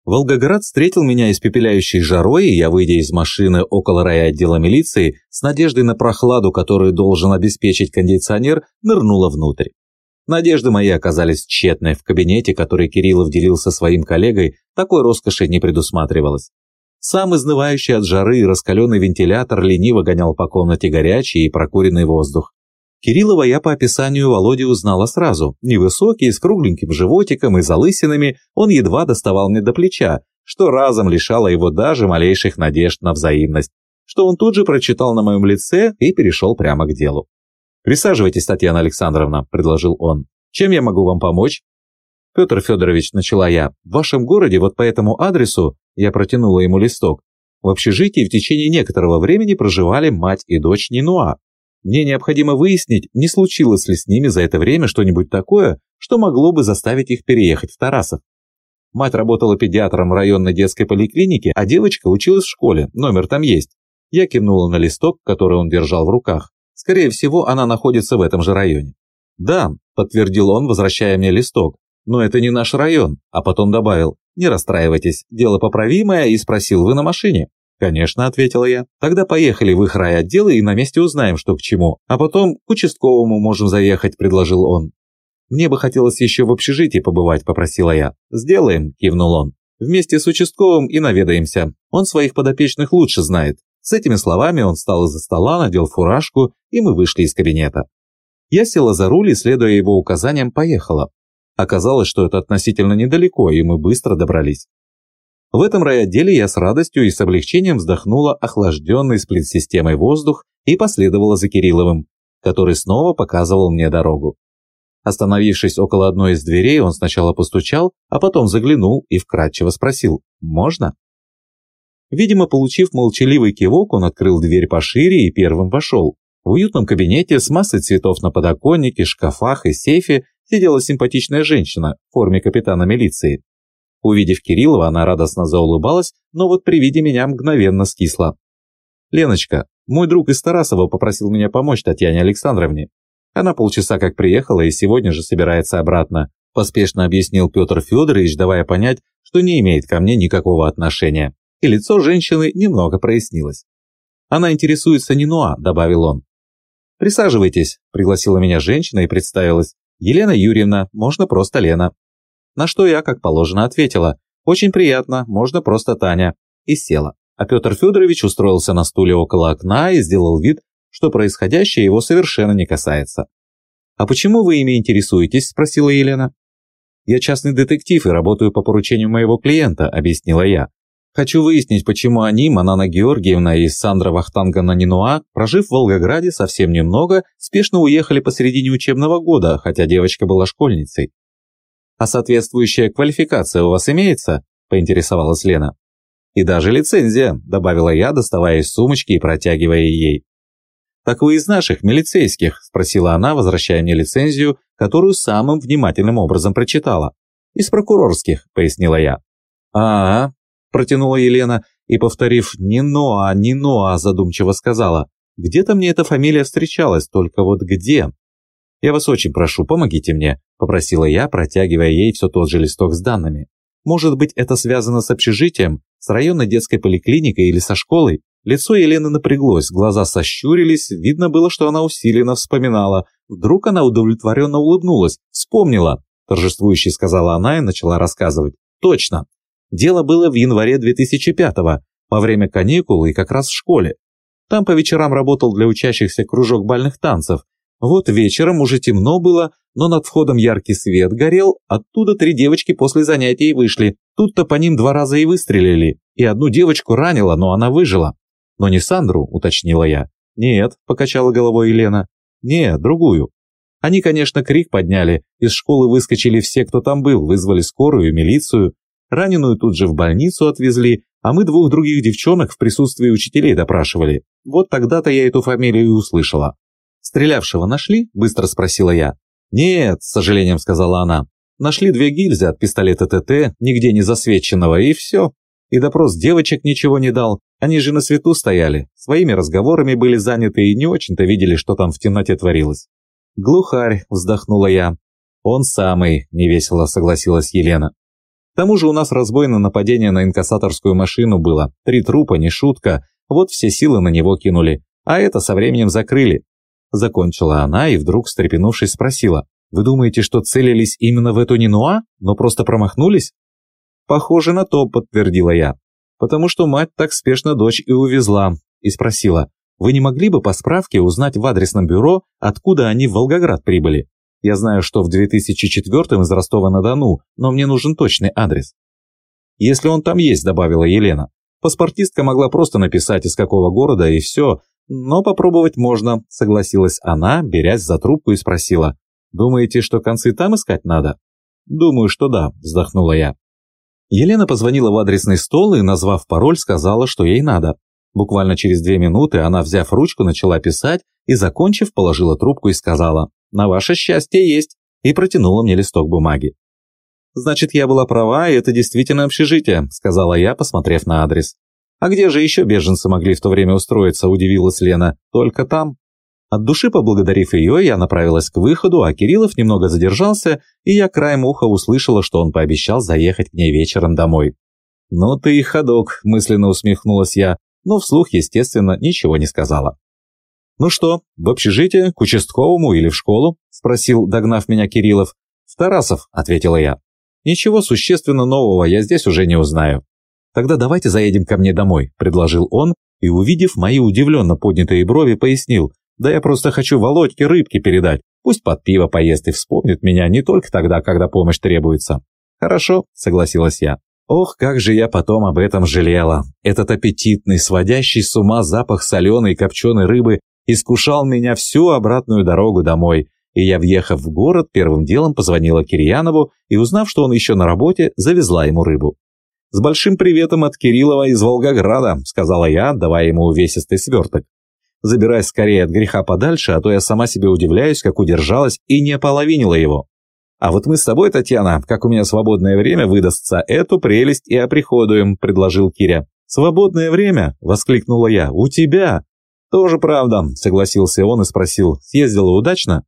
Волгоград встретил меня испепеляющей жарой, и я, выйдя из машины около райотдела милиции, с надеждой на прохладу, которую должен обеспечить кондиционер, нырнула внутрь. Надежды мои оказались тщетны. В кабинете, который Кириллов делил со своим коллегой, такой роскоши не предусматривалось. Сам изнывающий от жары и раскаленный вентилятор лениво гонял по комнате горячий и прокуренный воздух. Кириллова я по описанию Володи узнала сразу. Невысокий, с кругленьким животиком и залысинами, он едва доставал мне до плеча, что разом лишало его даже малейших надежд на взаимность, что он тут же прочитал на моем лице и перешел прямо к делу. «Присаживайтесь, Татьяна Александровна», – предложил он. «Чем я могу вам помочь?» «Петр Федорович», – начала я, – «в вашем городе вот по этому адресу...» Я протянула ему листок. В общежитии в течение некоторого времени проживали мать и дочь Нинуа. Мне необходимо выяснить, не случилось ли с ними за это время что-нибудь такое, что могло бы заставить их переехать в Тарасов. Мать работала педиатром районной детской поликлинике, а девочка училась в школе, номер там есть. Я кивнула на листок, который он держал в руках. Скорее всего, она находится в этом же районе. «Да», – подтвердил он, возвращая мне листок, – «но это не наш район», а потом добавил, «не расстраивайтесь, дело поправимое» и спросил, «вы на машине?» «Конечно», — ответила я. «Тогда поехали в их райотдел и на месте узнаем, что к чему. А потом к участковому можем заехать», — предложил он. «Мне бы хотелось еще в общежитии побывать», — попросила я. «Сделаем», — кивнул он. «Вместе с участковым и наведаемся. Он своих подопечных лучше знает». С этими словами он встал из-за стола, надел фуражку, и мы вышли из кабинета. Я села за руль и, следуя его указаниям, поехала. Оказалось, что это относительно недалеко, и мы быстро добрались. В этом райотделе я с радостью и с облегчением вздохнула охлажденный сплит-системой воздух и последовала за Кирилловым, который снова показывал мне дорогу. Остановившись около одной из дверей, он сначала постучал, а потом заглянул и вкратчиво спросил «Можно?». Видимо, получив молчаливый кивок, он открыл дверь пошире и первым вошел. В уютном кабинете с массой цветов на подоконнике, шкафах и сейфе сидела симпатичная женщина в форме капитана милиции. Увидев Кириллова, она радостно заулыбалась, но вот при виде меня мгновенно скисла. «Леночка, мой друг из Тарасова попросил меня помочь Татьяне Александровне. Она полчаса как приехала и сегодня же собирается обратно», поспешно объяснил Петр Федорович, давая понять, что не имеет ко мне никакого отношения. И лицо женщины немного прояснилось. «Она интересуется Нинуа», – добавил он. «Присаживайтесь», – пригласила меня женщина и представилась. «Елена Юрьевна, можно просто Лена». На что я, как положено, ответила. «Очень приятно, можно просто Таня». И села. А Петр Федорович устроился на стуле около окна и сделал вид, что происходящее его совершенно не касается. «А почему вы ими интересуетесь?» – спросила Елена. «Я частный детектив и работаю по поручению моего клиента», – объяснила я. «Хочу выяснить, почему они, Манана Георгиевна и Сандра Вахтанга-Нанинуа, прожив в Волгограде совсем немного, спешно уехали посередине учебного года, хотя девочка была школьницей. «А соответствующая квалификация у вас имеется?» – поинтересовалась Лена. «И даже лицензия», – добавила я, доставая из сумочки и протягивая ей. «Так вы из наших, милицейских?» – спросила она, возвращая мне лицензию, которую самым внимательным образом прочитала. «Из прокурорских», – пояснила я. -а, -а протянула Елена и, повторив «не Ноа, не Ноа», задумчиво сказала. «Где-то мне эта фамилия встречалась, только вот где?» «Я вас очень прошу, помогите мне», – попросила я, протягивая ей все тот же листок с данными. «Может быть, это связано с общежитием, с районной детской поликлиникой или со школой?» Лицо Елены напряглось, глаза сощурились, видно было, что она усиленно вспоминала. Вдруг она удовлетворенно улыбнулась. «Вспомнила!» – торжествующе сказала она и начала рассказывать. «Точно! Дело было в январе 2005-го, во время каникул и как раз в школе. Там по вечерам работал для учащихся кружок бальных танцев, вот вечером уже темно было, но над входом яркий свет горел, оттуда три девочки после занятий вышли. Тут-то по ним два раза и выстрелили, и одну девочку ранило, но она выжила. Но не Сандру, уточнила я. Нет, покачала головой Елена. Нет, другую. Они, конечно, крик подняли, из школы выскочили все, кто там был, вызвали скорую милицию. Раненую тут же в больницу отвезли, а мы двух других девчонок в присутствии учителей допрашивали. Вот тогда-то я эту фамилию и услышала. «Стрелявшего нашли?» – быстро спросила я. «Нет», – с сожалением сказала она. «Нашли две гильзы от пистолета ТТ, нигде не засвеченного, и все. И допрос девочек ничего не дал. Они же на свету стояли, своими разговорами были заняты и не очень-то видели, что там в темноте творилось». «Глухарь», – вздохнула я. «Он самый», – невесело согласилась Елена. К тому же у нас разбойное нападение на инкассаторскую машину было. Три трупа, не шутка. Вот все силы на него кинули. А это со временем закрыли. Закончила она и вдруг, встрепенувшись, спросила. «Вы думаете, что целились именно в эту Нинуа, но просто промахнулись?» «Похоже на то», — подтвердила я. «Потому что мать так спешно дочь и увезла». И спросила. «Вы не могли бы по справке узнать в адресном бюро, откуда они в Волгоград прибыли? Я знаю, что в 2004 из Ростова-на-Дону, но мне нужен точный адрес». «Если он там есть», — добавила Елена. Паспортистка могла просто написать, из какого города, и все, «Но попробовать можно», — согласилась она, берясь за трубку и спросила. «Думаете, что концы там искать надо?» «Думаю, что да», — вздохнула я. Елена позвонила в адресный стол и, назвав пароль, сказала, что ей надо. Буквально через две минуты она, взяв ручку, начала писать и, закончив, положила трубку и сказала «На ваше счастье есть» и протянула мне листок бумаги. «Значит, я была права, и это действительно общежитие», — сказала я, посмотрев на адрес. «А где же еще беженцы могли в то время устроиться?» – удивилась Лена. «Только там». От души поблагодарив ее, я направилась к выходу, а Кириллов немного задержался, и я краем уха услышала, что он пообещал заехать к ней вечером домой. «Ну ты и ходок», – мысленно усмехнулась я, но вслух, естественно, ничего не сказала. «Ну что, в общежитие, к участковому или в школу?» – спросил, догнав меня Кириллов. «В Тарасов», – ответила я. «Ничего существенно нового я здесь уже не узнаю. «Тогда давайте заедем ко мне домой», – предложил он, и, увидев мои удивленно поднятые брови, пояснил, «Да я просто хочу Володьке рыбки передать, пусть под пиво поест и вспомнит меня не только тогда, когда помощь требуется». «Хорошо», – согласилась я. Ох, как же я потом об этом жалела. Этот аппетитный, сводящий с ума запах соленой и копченой рыбы искушал меня всю обратную дорогу домой, и я, въехав в город, первым делом позвонила Кирьянову и, узнав, что он еще на работе, завезла ему рыбу. «С большим приветом от Кириллова из Волгограда», — сказала я, давая ему увесистый сверток. «Забирай скорее от греха подальше, а то я сама себе удивляюсь, как удержалась и не ополовинила его». А вот мы с тобой, Татьяна, как у меня свободное время выдастся, эту прелесть и оприходуем», – предложил Киря. «Свободное время?» – воскликнула я. «У тебя?» «Тоже правда», – согласился он и спросил. «Съездила удачно?»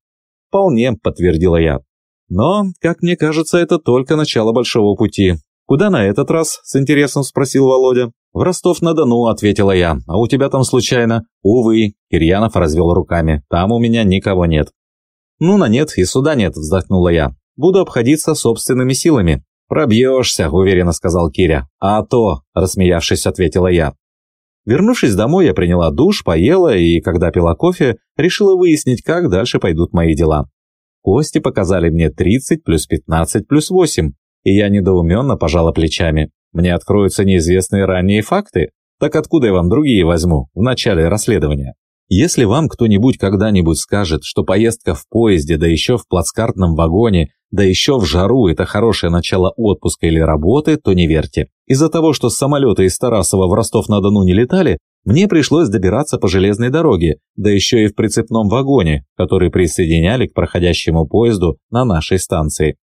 «Вполне», – подтвердила я. «Но, как мне кажется, это только начало большого пути. Куда на этот раз?» – с интересом спросил Володя. «В Ростов-на-Дону», – ответила я. «А у тебя там случайно?» «Увы», – Кирьянов развел руками. «Там у меня никого нет». «Ну, на нет и суда нет», – вздохнула я. «Буду обходиться собственными силами». «Пробьешься», – уверенно сказал Киря. «А то», – рассмеявшись, ответила я. Вернувшись домой, я приняла душ, поела и, когда пила кофе, решила выяснить, как дальше пойдут мои дела. Кости показали мне 30 плюс 15 плюс 8, и я недоуменно пожала плечами. Мне откроются неизвестные ранние факты? Так откуда я вам другие возьму в начале расследования? Если вам кто-нибудь когда-нибудь скажет, что поездка в поезде, да еще в плацкартном вагоне, да еще в жару – это хорошее начало отпуска или работы, то не верьте. Из-за того, что с самолета из Тарасова в Ростов-на-Дону не летали, мне пришлось добираться по железной дороге, да еще и в прицепном вагоне, который присоединяли к проходящему поезду на нашей станции.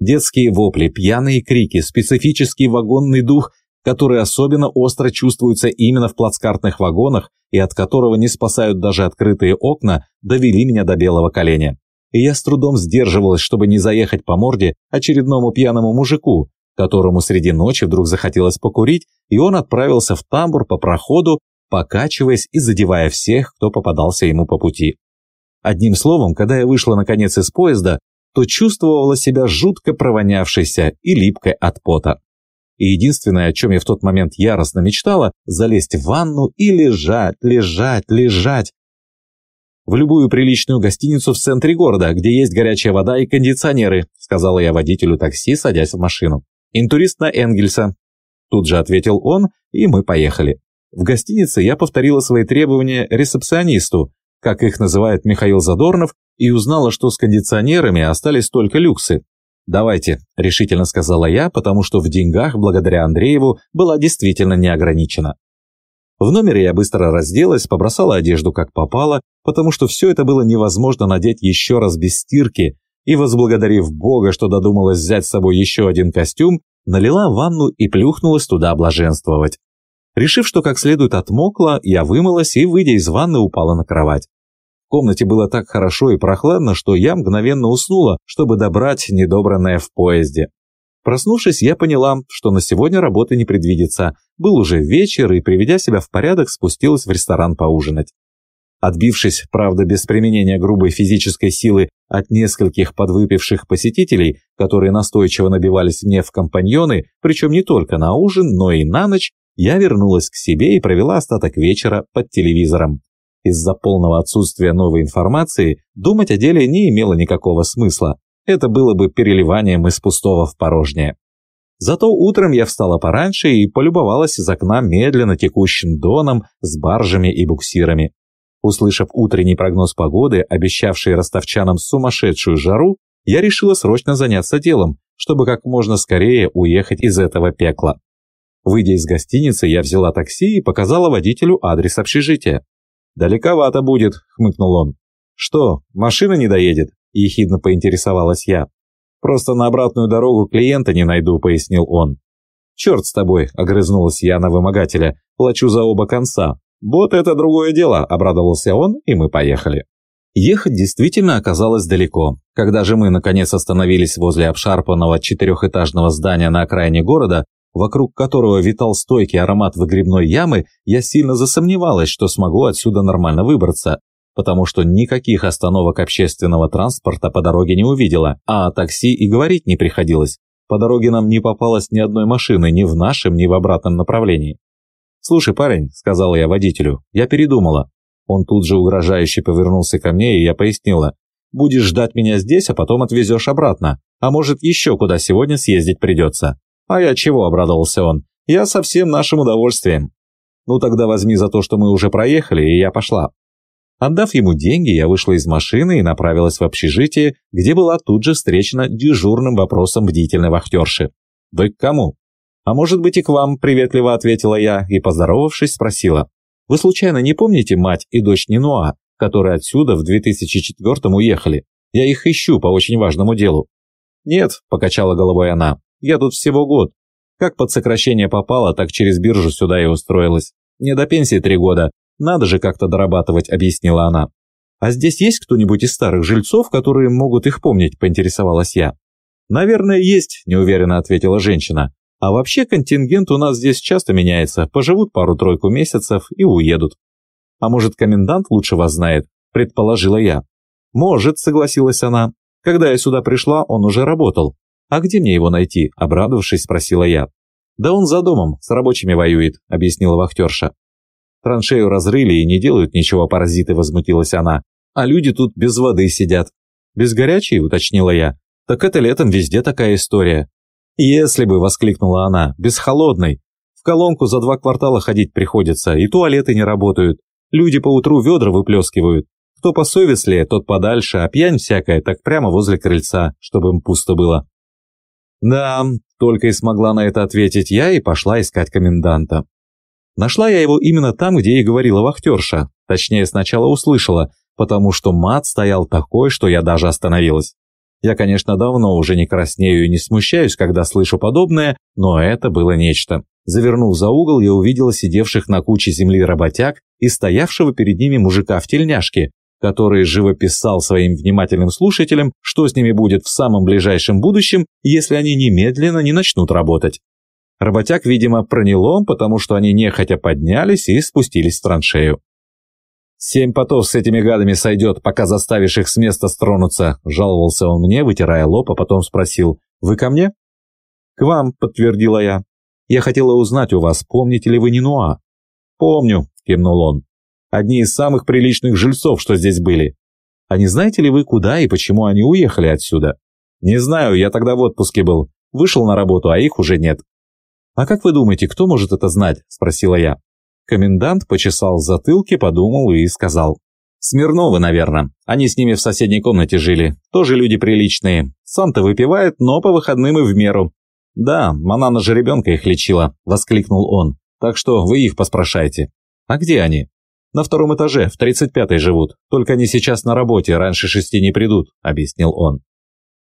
Детские вопли, пьяные крики, специфический вагонный дух – который особенно остро чувствуется именно в плацкартных вагонах и от которого не спасают даже открытые окна, довели меня до белого коленя. И я с трудом сдерживалась, чтобы не заехать по морде очередному пьяному мужику, которому среди ночи вдруг захотелось покурить, и он отправился в тамбур по проходу, покачиваясь и задевая всех, кто попадался ему по пути. Одним словом, когда я вышла наконец из поезда, то чувствовала себя жутко провонявшейся и липкой от пота. И единственное, о чем я в тот момент яростно мечтала, залезть в ванну и лежать, лежать, лежать. «В любую приличную гостиницу в центре города, где есть горячая вода и кондиционеры», сказала я водителю такси, садясь в машину. «Интурист на Энгельса». Тут же ответил он, и мы поехали. В гостинице я повторила свои требования ресепционисту, как их называет Михаил Задорнов, и узнала, что с кондиционерами остались только люксы. «Давайте», – решительно сказала я, потому что в деньгах, благодаря Андрееву, была действительно не ограничена. В номере я быстро разделась, побросала одежду как попало, потому что все это было невозможно надеть еще раз без стирки, и, возблагодарив Бога, что додумалась взять с собой еще один костюм, налила ванну и плюхнулась туда блаженствовать. Решив, что как следует отмокла, я вымылась и, выйдя из ванны, упала на кровать комнате было так хорошо и прохладно, что я мгновенно уснула, чтобы добрать недобранное в поезде. Проснувшись, я поняла, что на сегодня работы не предвидится. Был уже вечер, и, приведя себя в порядок, спустилась в ресторан поужинать. Отбившись, правда, без применения грубой физической силы от нескольких подвыпивших посетителей, которые настойчиво набивались мне в компаньоны, причем не только на ужин, но и на ночь, я вернулась к себе и провела остаток вечера под телевизором. Из-за полного отсутствия новой информации думать о деле не имело никакого смысла. Это было бы переливанием из пустого в порожнее. Зато утром я встала пораньше и полюбовалась из окна медленно текущим доном с баржами и буксирами. Услышав утренний прогноз погоды, обещавший ростовчанам сумасшедшую жару, я решила срочно заняться делом, чтобы как можно скорее уехать из этого пекла. Выйдя из гостиницы, я взяла такси и показала водителю адрес общежития. «Далековато будет», — хмыкнул он. «Что, машина не доедет?» — ехидно поинтересовалась я. «Просто на обратную дорогу клиента не найду», — пояснил он. «Черт с тобой», — огрызнулась я на вымогателя. «Плачу за оба конца». «Вот это другое дело», — обрадовался он, и мы поехали. Ехать действительно оказалось далеко. Когда же мы, наконец, остановились возле обшарпанного четырехэтажного здания на окраине города, вокруг которого витал стойкий аромат выгребной ямы, я сильно засомневалась, что смогу отсюда нормально выбраться, потому что никаких остановок общественного транспорта по дороге не увидела, а о такси и говорить не приходилось. По дороге нам не попалось ни одной машины ни в нашем, ни в обратном направлении. «Слушай, парень», — сказала я водителю, — «я передумала». Он тут же угрожающе повернулся ко мне, и я пояснила. «Будешь ждать меня здесь, а потом отвезешь обратно. А может, еще куда сегодня съездить придется». «А я чего?» – обрадовался он. «Я со всем нашим удовольствием». «Ну тогда возьми за то, что мы уже проехали, и я пошла». Отдав ему деньги, я вышла из машины и направилась в общежитие, где была тут же встречена дежурным вопросом бдительной вахтерши. «Вы к кому?» «А может быть и к вам», – приветливо ответила я и, поздоровавшись, спросила. «Вы случайно не помните мать и дочь Нинуа, которые отсюда в 2004 уехали? Я их ищу по очень важному делу». «Нет», – покачала головой она, – «я тут всего год. Как под сокращение попала, так через биржу сюда и устроилась. Не до пенсии три года. Надо же как-то дорабатывать», – объяснила она. «А здесь есть кто-нибудь из старых жильцов, которые могут их помнить?» – поинтересовалась я. «Наверное, есть», – неуверенно ответила женщина. «А вообще контингент у нас здесь часто меняется, поживут пару-тройку месяцев и уедут». «А может, комендант лучше вас знает?» – предположила я. «Может», – согласилась она. «Когда я сюда пришла, он уже работал. А где мне его найти?» – обрадовавшись, спросила я. «Да он за домом, с рабочими воюет», – объяснила вахтерша. «Траншею разрыли и не делают ничего, паразиты», – возмутилась она. «А люди тут без воды сидят». «Без горячей?» – уточнила я. Так это летом везде такая история. Если бы, воскликнула она, без холодной. В колонку за два квартала ходить приходится, и туалеты не работают. Люди по утру ведра выплескивают. Кто посовестливее, тот подальше, а пьянь всякая так прямо возле крыльца, чтобы им пусто было. Да, только и смогла на это ответить я и пошла искать коменданта. Нашла я его именно там, где и говорила вахтерша. Точнее, сначала услышала, потому что мат стоял такой, что я даже остановилась. Я, конечно, давно уже не краснею и не смущаюсь, когда слышу подобное, но это было нечто. Завернув за угол, я увидела сидевших на куче земли работяг и стоявшего перед ними мужика в тельняшке, который живописал своим внимательным слушателям, что с ними будет в самом ближайшем будущем, если они немедленно не начнут работать. Работяг, видимо, проняло, потому что они нехотя поднялись и спустились в траншею. «Семь потов с этими гадами сойдет, пока заставишь их с места стронуться», – жаловался он мне, вытирая лоб, а потом спросил, «Вы ко мне?» «К вам», – подтвердила я. «Я хотела узнать у вас, помните ли вы Нинуа?» «Помню», – кивнул он. «Одни из самых приличных жильцов, что здесь были. А не знаете ли вы, куда и почему они уехали отсюда?» «Не знаю, я тогда в отпуске был. Вышел на работу, а их уже нет». «А как вы думаете, кто может это знать?» – спросила я. Комендант почесал затылки, подумал и сказал. «Смирновы, наверное. Они с ними в соседней комнате жили. Тоже люди приличные. Сам-то выпивает, но по выходным и в меру». «Да, Манана же ребенка их лечила», – воскликнул он. «Так что вы их поспрашайте». «А где они?» «На втором этаже, в 35-й живут. Только они сейчас на работе, раньше шести не придут», – объяснил он.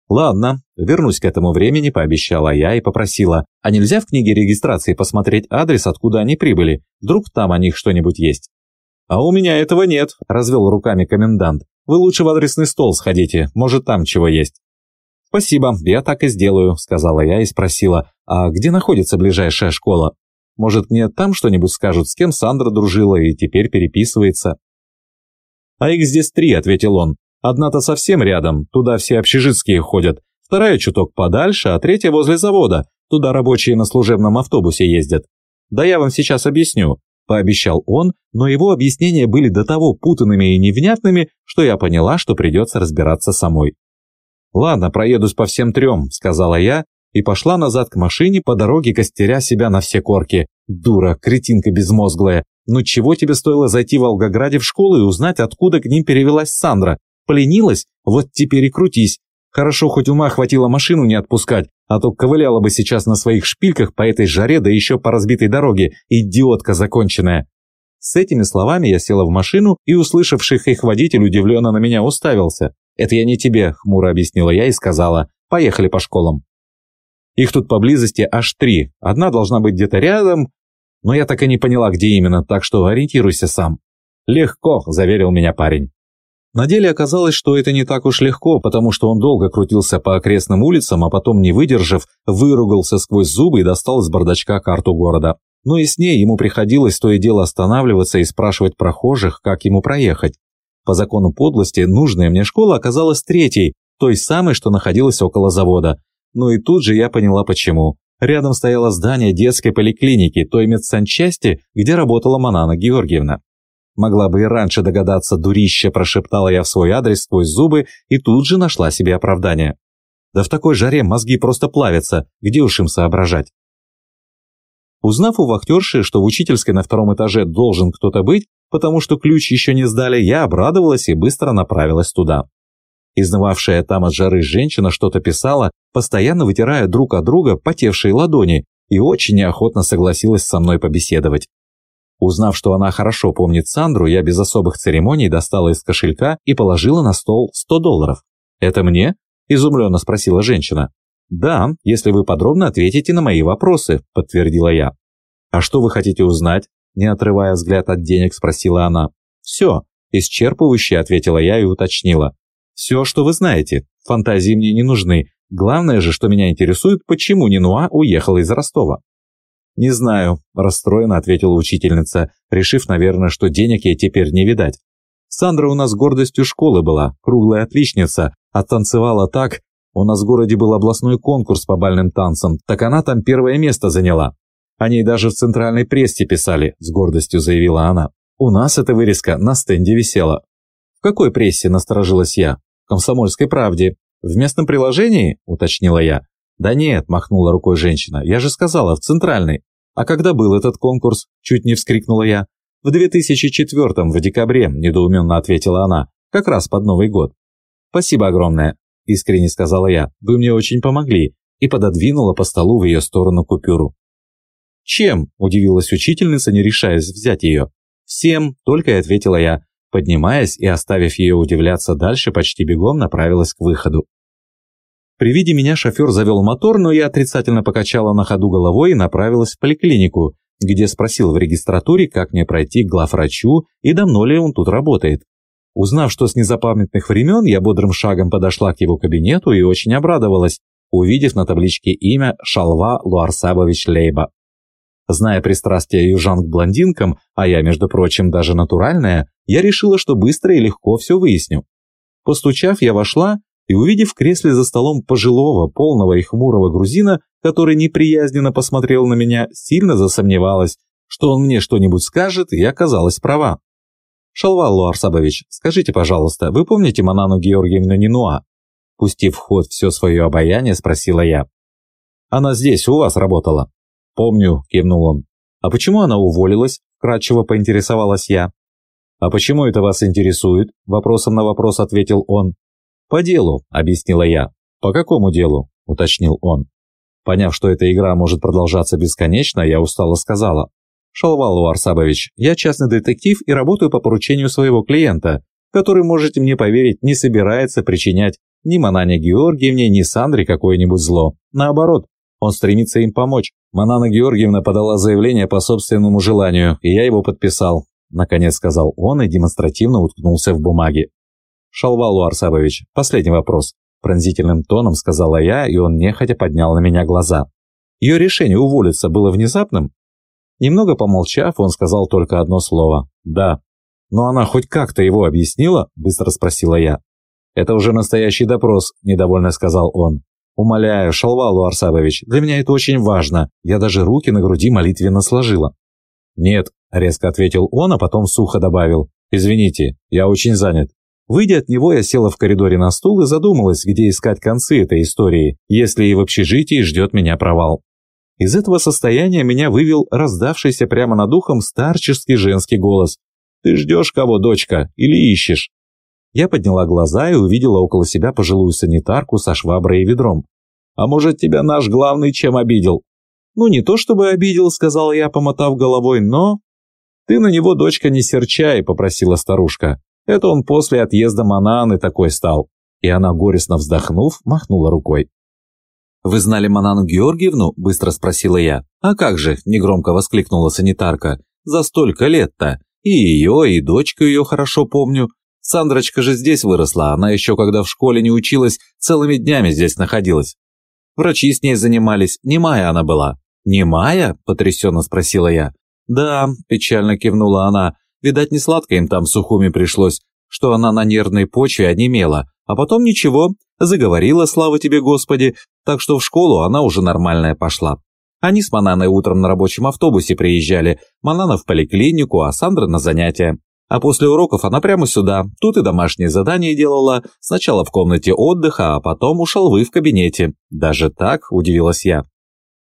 «Ладно, вернусь к этому времени», – пообещала я и попросила. «А нельзя в книге регистрации посмотреть адрес, откуда они прибыли? Вдруг там о них что-нибудь есть?» «А у меня этого нет», – развел руками комендант. «Вы лучше в адресный стол сходите, может там чего есть». «Спасибо, я так и сделаю», – сказала я и спросила. «А где находится ближайшая школа? Может, мне там что-нибудь скажут, с кем Сандра дружила и теперь переписывается?» «А их здесь три», – ответил он. Одна-то совсем рядом, туда все общежитские ходят, вторая чуток подальше, а третья возле завода, туда рабочие на служебном автобусе ездят. Да я вам сейчас объясню, пообещал он, но его объяснения были до того путанными и невнятными, что я поняла, что придется разбираться самой. «Ладно, проедусь по всем трем», — сказала я, и пошла назад к машине по дороге, костеря себя на все корки. Дура, кретинка безмозглая. Ну чего тебе стоило зайти в Волгограде в школу и узнать, откуда к ним перевелась Сандра? Поленилась? Вот теперь и крутись. Хорошо, хоть ума хватило машину не отпускать, а то ковыляла бы сейчас на своих шпильках по этой жаре, да еще по разбитой дороге, идиотка законченная. С этими словами я села в машину, и услышавших их водитель удивленно на меня уставился. «Это я не тебе», — хмуро объяснила я и сказала. «Поехали по школам». Их тут поблизости аж три. Одна должна быть где-то рядом, но я так и не поняла, где именно, так что ориентируйся сам. «Легко», — заверил меня парень. На деле оказалось, что это не так уж легко, потому что он долго крутился по окрестным улицам, а потом, не выдержав, выругался сквозь зубы и достал из бардачка карту города. Но и с ней ему приходилось то и дело останавливаться и спрашивать прохожих, как ему проехать. По закону подлости, нужная мне школа оказалась третьей, той самой, что находилась около завода. Ну и тут же я поняла почему. Рядом стояло здание детской поликлиники, той медсанчасти, где работала Манана Георгиевна. Могла бы и раньше догадаться, дурище, прошептала я в свой адрес сквозь зубы и тут же нашла себе оправдание. Да в такой жаре мозги просто плавятся, где уж им соображать. Узнав у вахтерши, что в учительской на втором этаже должен кто-то быть, потому что ключ еще не сдали, я обрадовалась и быстро направилась туда. Изнывавшая там от жары женщина что-то писала, постоянно вытирая друг от друга потевшие ладони, и очень неохотно согласилась со мной побеседовать. Узнав, что она хорошо помнит Сандру, я без особых церемоний достала из кошелька и положила на стол 100 долларов. «Это мне?» – изумленно спросила женщина. «Да, если вы подробно ответите на мои вопросы», – подтвердила я. «А что вы хотите узнать?» – не отрывая взгляд от денег, спросила она. «Все», – исчерпывающе ответила я и уточнила. «Все, что вы знаете. Фантазии мне не нужны. Главное же, что меня интересует, почему Нинуа уехала из Ростова». «Не знаю», – расстроенно ответила учительница, решив, наверное, что денег ей теперь не видать. «Сандра у нас гордостью школы была, круглая отличница, оттанцевала так, у нас в городе был областной конкурс по бальным танцам, так она там первое место заняла. О ней даже в центральной прессе писали», – с гордостью заявила она. «У нас эта вырезка на стенде висела». «В какой прессе?» – насторожилась я. «В комсомольской правде». «В местном приложении?» – уточнила я. «Да нет», – махнула рукой женщина, – «я же сказала, в центральной». «А когда был этот конкурс?» – чуть не вскрикнула я. «В 2004-м, в декабре», – недоуменно ответила она, – «как раз под Новый год». «Спасибо огромное», – искренне сказала я, – «вы мне очень помогли», и пододвинула по столу в ее сторону купюру. «Чем?» – удивилась учительница, не решаясь взять ее. «Всем», – только и ответила я, поднимаясь и оставив ее удивляться дальше, почти бегом направилась к выходу. При виде меня шофер завел мотор, но я отрицательно покачала на ходу головой и направилась в поликлинику, где спросил в регистратуре, как мне пройти к главврачу и давно ли он тут работает. Узнав, что с незапамятных времен, я бодрым шагом подошла к его кабинету и очень обрадовалась, увидев на табличке имя Шалва Луарсабович Лейба. Зная пристрастие южан к блондинкам, а я, между прочим, даже натуральная, я решила, что быстро и легко все выясню. Постучав, я вошла и, увидев в кресле за столом пожилого, полного и хмурого грузина, который неприязненно посмотрел на меня, сильно засомневалась, что он мне что-нибудь скажет, и оказалась права. «Шалвал Луарсабович, скажите, пожалуйста, вы помните Манану Георгиевну Нинуа?» Пустив в ход все свое обаяние, спросила я. «Она здесь, у вас работала?» «Помню», – кивнул он. «А почему она уволилась?» – кратчево поинтересовалась я. «А почему это вас интересует?» – вопросом на вопрос ответил он. «По делу», – объяснила я. «По какому делу?» – уточнил он. Поняв, что эта игра может продолжаться бесконечно, я устало сказала. «Шалвал Арсабович, я частный детектив и работаю по поручению своего клиента, который, можете мне поверить, не собирается причинять ни Манане Георгиевне, ни Сандре какое-нибудь зло. Наоборот, он стремится им помочь. Манана Георгиевна подала заявление по собственному желанию, и я его подписал», – наконец сказал он и демонстративно уткнулся в бумаге. «Шалвалу Арсабович, последний вопрос», – пронзительным тоном сказала я, и он нехотя поднял на меня глаза. «Ее решение уволиться было внезапным?» Немного помолчав, он сказал только одно слово «да». «Но она хоть как-то его объяснила?» – быстро спросила я. «Это уже настоящий допрос», – недовольно сказал он. «Умоляю, Шалвалу Арсабович, для меня это очень важно. Я даже руки на груди молитвенно сложила». «Нет», – резко ответил он, а потом сухо добавил. «Извините, я очень занят. Выйдя от него, я села в коридоре на стул и задумалась, где искать концы этой истории, если и в общежитии ждет меня провал. Из этого состояния меня вывел раздавшийся прямо над ухом старческий женский голос. «Ты ждешь кого, дочка, или ищешь?» Я подняла глаза и увидела около себя пожилую санитарку со шваброй и ведром. «А может, тебя наш главный чем обидел?» «Ну, не то чтобы обидел», — сказала я, помотав головой, но...» «Ты на него, дочка, не серчай», — попросила старушка. Это он после отъезда Мананы такой стал. И она, горестно вздохнув, махнула рукой. «Вы знали Манану Георгиевну?» – быстро спросила я. «А как же?» – негромко воскликнула санитарка. «За столько лет-то! И ее, и дочку ее хорошо помню. Сандрочка же здесь выросла, она еще когда в школе не училась, целыми днями здесь находилась. Врачи с ней занимались, немая она была». «Немая?» – потрясенно спросила я. «Да», – печально кивнула она, Видать, не сладко им там сухуми пришлось, что она на нервной почве онемела, а потом ничего, заговорила, слава тебе, Господи, так что в школу она уже нормальная пошла. Они с Мананой утром на рабочем автобусе приезжали, Манана в поликлинику, а Сандра на занятия. А после уроков она прямо сюда, тут и домашние задания делала, сначала в комнате отдыха, а потом у шалвы в кабинете. Даже так, удивилась я.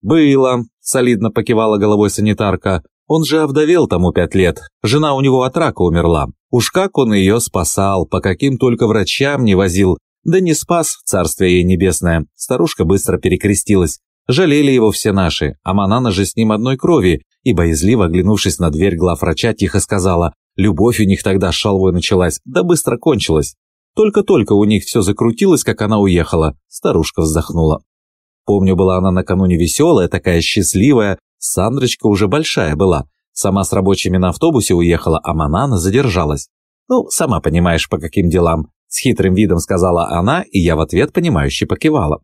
«Было», – солидно покивала головой санитарка. Он же овдовел тому пять лет, жена у него от рака умерла. Уж как он ее спасал, по каким только врачам не возил. Да не спас, царствие ей небесное. Старушка быстро перекрестилась. Жалели его все наши, а Манана же с ним одной крови, и боязливо оглянувшись на дверь главврача, тихо сказала, любовь у них тогда с шалвой началась, да быстро кончилась. Только-только у них все закрутилось, как она уехала. Старушка вздохнула. Помню, была она накануне веселая, такая счастливая. Сандрочка уже большая была. Сама с рабочими на автобусе уехала, а Манана задержалась. «Ну, сама понимаешь, по каким делам», – с хитрым видом сказала она, и я в ответ понимающе покивала.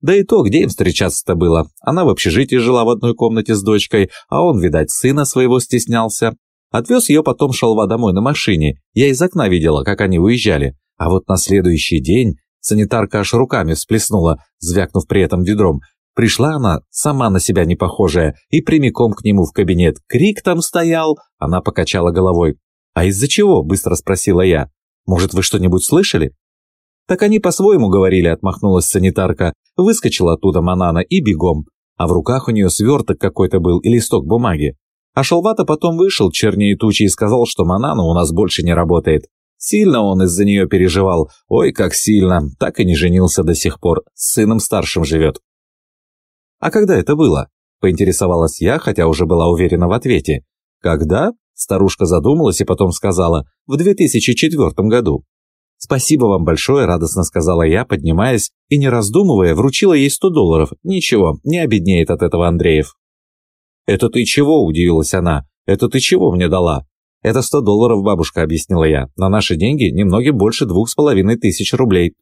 Да и то, где им встречаться-то было. Она в общежитии жила в одной комнате с дочкой, а он, видать, сына своего стеснялся. Отвез ее потом шалва домой на машине. Я из окна видела, как они уезжали. А вот на следующий день санитарка аж руками всплеснула, звякнув при этом ведром. Пришла она, сама на себя не похожая, и прямиком к нему в кабинет. Крик там стоял. Она покачала головой. «А из-за чего?» – быстро спросила я. «Может, вы что-нибудь слышали?» «Так они по-своему говорили», – отмахнулась санитарка. Выскочила оттуда Манана и бегом. А в руках у нее сверток какой-то был и листок бумаги. А Шалвата потом вышел, чернее тучи, и сказал, что Манана у нас больше не работает. Сильно он из-за нее переживал. Ой, как сильно. Так и не женился до сих пор. С сыном старшим живет. «А когда это было?» – поинтересовалась я, хотя уже была уверена в ответе. «Когда?» – старушка задумалась и потом сказала. «В 2004 году». «Спасибо вам большое», – радостно сказала я, поднимаясь, и, не раздумывая, вручила ей 100 долларов. «Ничего, не обеднеет от этого Андреев». «Это ты чего?» – удивилась она. «Это ты чего мне дала?» «Это сто долларов, бабушка», – объяснила я. «На наши деньги немногим больше двух с половиной тысяч рублей».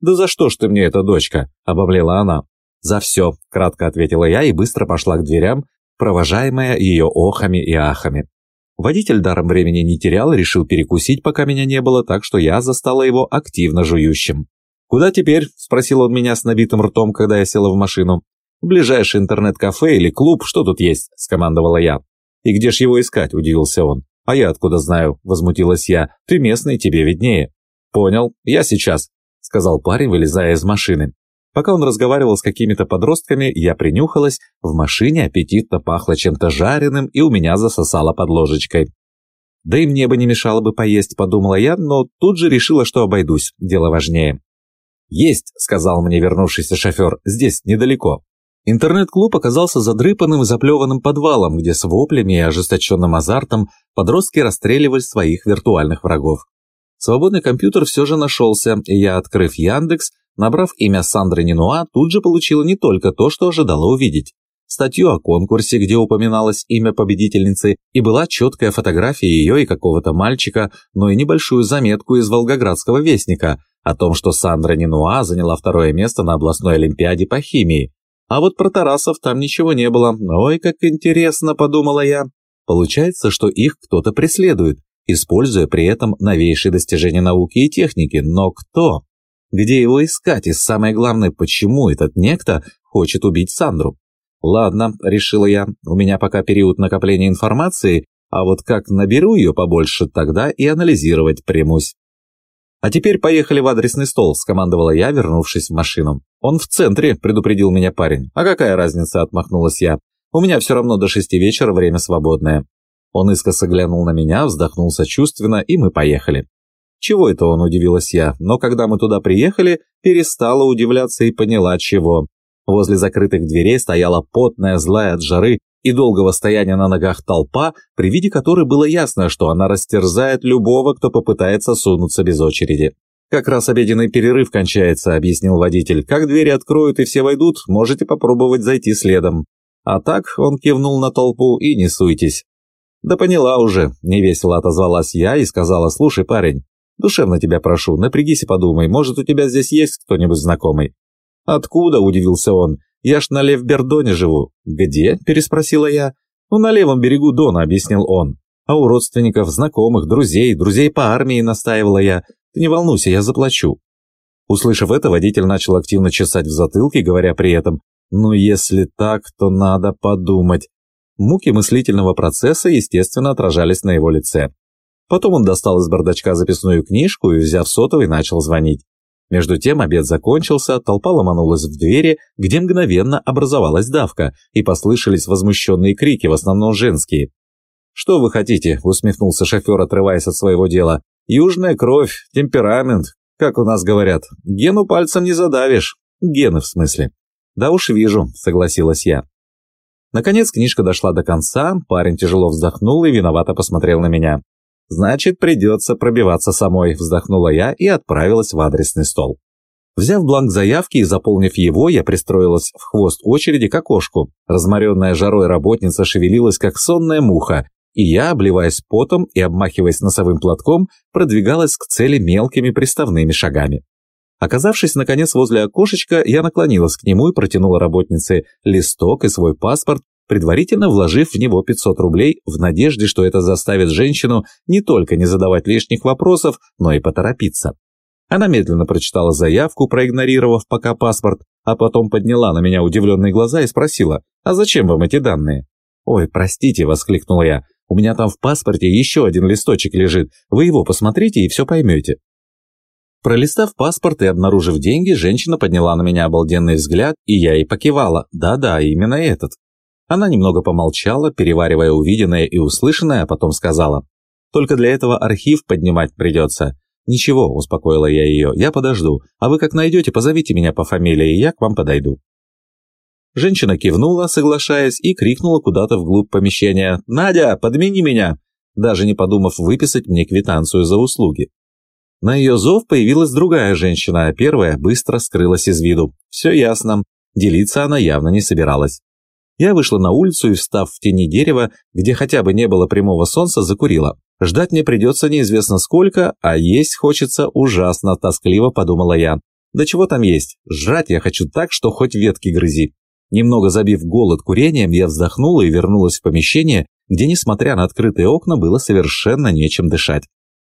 «Да за что ж ты мне это, дочка?» – обомлела она. «За все», – кратко ответила я и быстро пошла к дверям, провожаемая ее охами и ахами. Водитель даром времени не терял, решил перекусить, пока меня не было, так что я застала его активно жующим. «Куда теперь?» – спросил он меня с набитым ртом, когда я села в машину. «Ближайший интернет-кафе или клуб, что тут есть?» – скомандовала я. «И где ж его искать?» – удивился он. «А я откуда знаю?» – возмутилась я. «Ты местный, тебе виднее». «Понял, я сейчас», – сказал парень, вылезая из машины. Пока он разговаривал с какими-то подростками, я принюхалась, в машине аппетитно пахло чем-то жареным и у меня засосало под ложечкой. Да и мне бы не мешало бы поесть, подумала я, но тут же решила, что обойдусь, дело важнее. «Есть», — сказал мне вернувшийся шофер, — «здесь, недалеко». Интернет-клуб оказался задрыпанным и заплеванным подвалом, где с воплями и ожесточенным азартом подростки расстреливали своих виртуальных врагов. Свободный компьютер все же нашелся, и я, открыв Яндекс, набрав имя Сандры Нинуа, тут же получила не только то, что ожидала увидеть. Статью о конкурсе, где упоминалось имя победительницы, и была четкая фотография ее и какого-то мальчика, но и небольшую заметку из Волгоградского вестника о том, что Сандра Нинуа заняла второе место на областной олимпиаде по химии, а вот про Тарасов там ничего не было. Ой, как интересно, подумала я. Получается, что их кто-то преследует, используя при этом новейшие достижения науки и техники. Но кто? Где его искать? И самое главное, почему этот некто хочет убить Сандру? Ладно, решила я, у меня пока период накопления информации, а вот как наберу ее побольше, тогда и анализировать примусь. «А теперь поехали в адресный стол», – скомандовала я, вернувшись в машину. «Он в центре», – предупредил меня парень. «А какая разница?» – отмахнулась я. «У меня все равно до шести вечера время свободное». Он искоса глянул на меня, вздохнул сочувственно, и мы поехали. Чего это он, удивилась я, но когда мы туда приехали, перестала удивляться и поняла, чего. Возле закрытых дверей стояла потная, злая от жары и долгого стояния на ногах толпа, при виде которой было ясно, что она растерзает любого, кто попытается сунуться без очереди. «Как раз обеденный перерыв кончается», — объяснил водитель. «Как двери откроют и все войдут, можете попробовать зайти следом». А так он кивнул на толпу и не суйтесь. «Да поняла уже», — невесело отозвалась я и сказала, «Слушай, парень, душевно тебя прошу, напрягись и подумай, может, у тебя здесь есть кто-нибудь знакомый?» «Откуда?» – удивился он. Я ж на Левбердоне живу». «Где?» – переспросила я. «Ну, на левом берегу Дона», – объяснил он. «А у родственников, знакомых, друзей, друзей по армии», – настаивала я. «Ты не волнуйся, я заплачу». Услышав это, водитель начал активно чесать в затылке, говоря при этом, «Ну, если так, то надо подумать». Муки мыслительного процесса, естественно, отражались на его лице. Потом он достал из бардачка записную книжку и, взяв сотовый, начал звонить. Между тем обед закончился, толпа ломанулась в двери, где мгновенно образовалась давка, и послышались возмущенные крики, в основном женские. «Что вы хотите?» – усмехнулся шофер, отрываясь от своего дела. «Южная кровь, темперамент, как у нас говорят. Гену пальцем не задавишь. Гены, в смысле». «Да уж вижу», – согласилась я. Наконец книжка дошла до конца, парень тяжело вздохнул и виновато посмотрел на меня. Значит, придется пробиваться самой, вздохнула я и отправилась в адресный стол. Взяв бланк заявки и заполнив его, я пристроилась в хвост очереди к окошку. Разморенная жарой работница шевелилась, как сонная муха, и я, обливаясь потом и обмахиваясь носовым платком, продвигалась к цели мелкими приставными шагами. Оказавшись, наконец, возле окошечка, я наклонилась к нему и протянула работнице листок и свой паспорт, предварительно вложив в него 500 рублей в надежде, что это заставит женщину не только не задавать лишних вопросов, но и поторопиться. Она медленно прочитала заявку, проигнорировав пока паспорт, а потом подняла на меня удивленные глаза и спросила, «А зачем вам эти данные?» «Ой, простите», — воскликнула я, «у меня там в паспорте еще один листочек лежит, вы его посмотрите и все поймете». Пролистав паспорт и обнаружив деньги, женщина подняла на меня обалденный взгляд, и я ей покивала. Да-да, именно этот. Она немного помолчала, переваривая увиденное и услышанное, а потом сказала. «Только для этого архив поднимать придется. «Ничего», – успокоила я ее, – «я подожду, а вы как найдете, позовите меня по фамилии, и я к вам подойду». Женщина кивнула, соглашаясь, и крикнула куда-то вглубь помещения «Надя, подмени меня!», даже не подумав выписать мне квитанцию за услуги. На ее зов появилась другая женщина, а первая быстро скрылась из виду. Все ясно, делиться она явно не собиралась. Я вышла на улицу и, встав в тени дерева, где хотя бы не было прямого солнца, закурила. Ждать мне придется неизвестно сколько, а есть хочется ужасно, тоскливо подумала я. Да чего там есть? Жрать я хочу так, что хоть ветки грызи. Немного забив голод курением, я вздохнула и вернулась в помещение, где, несмотря на открытые окна, было совершенно нечем дышать.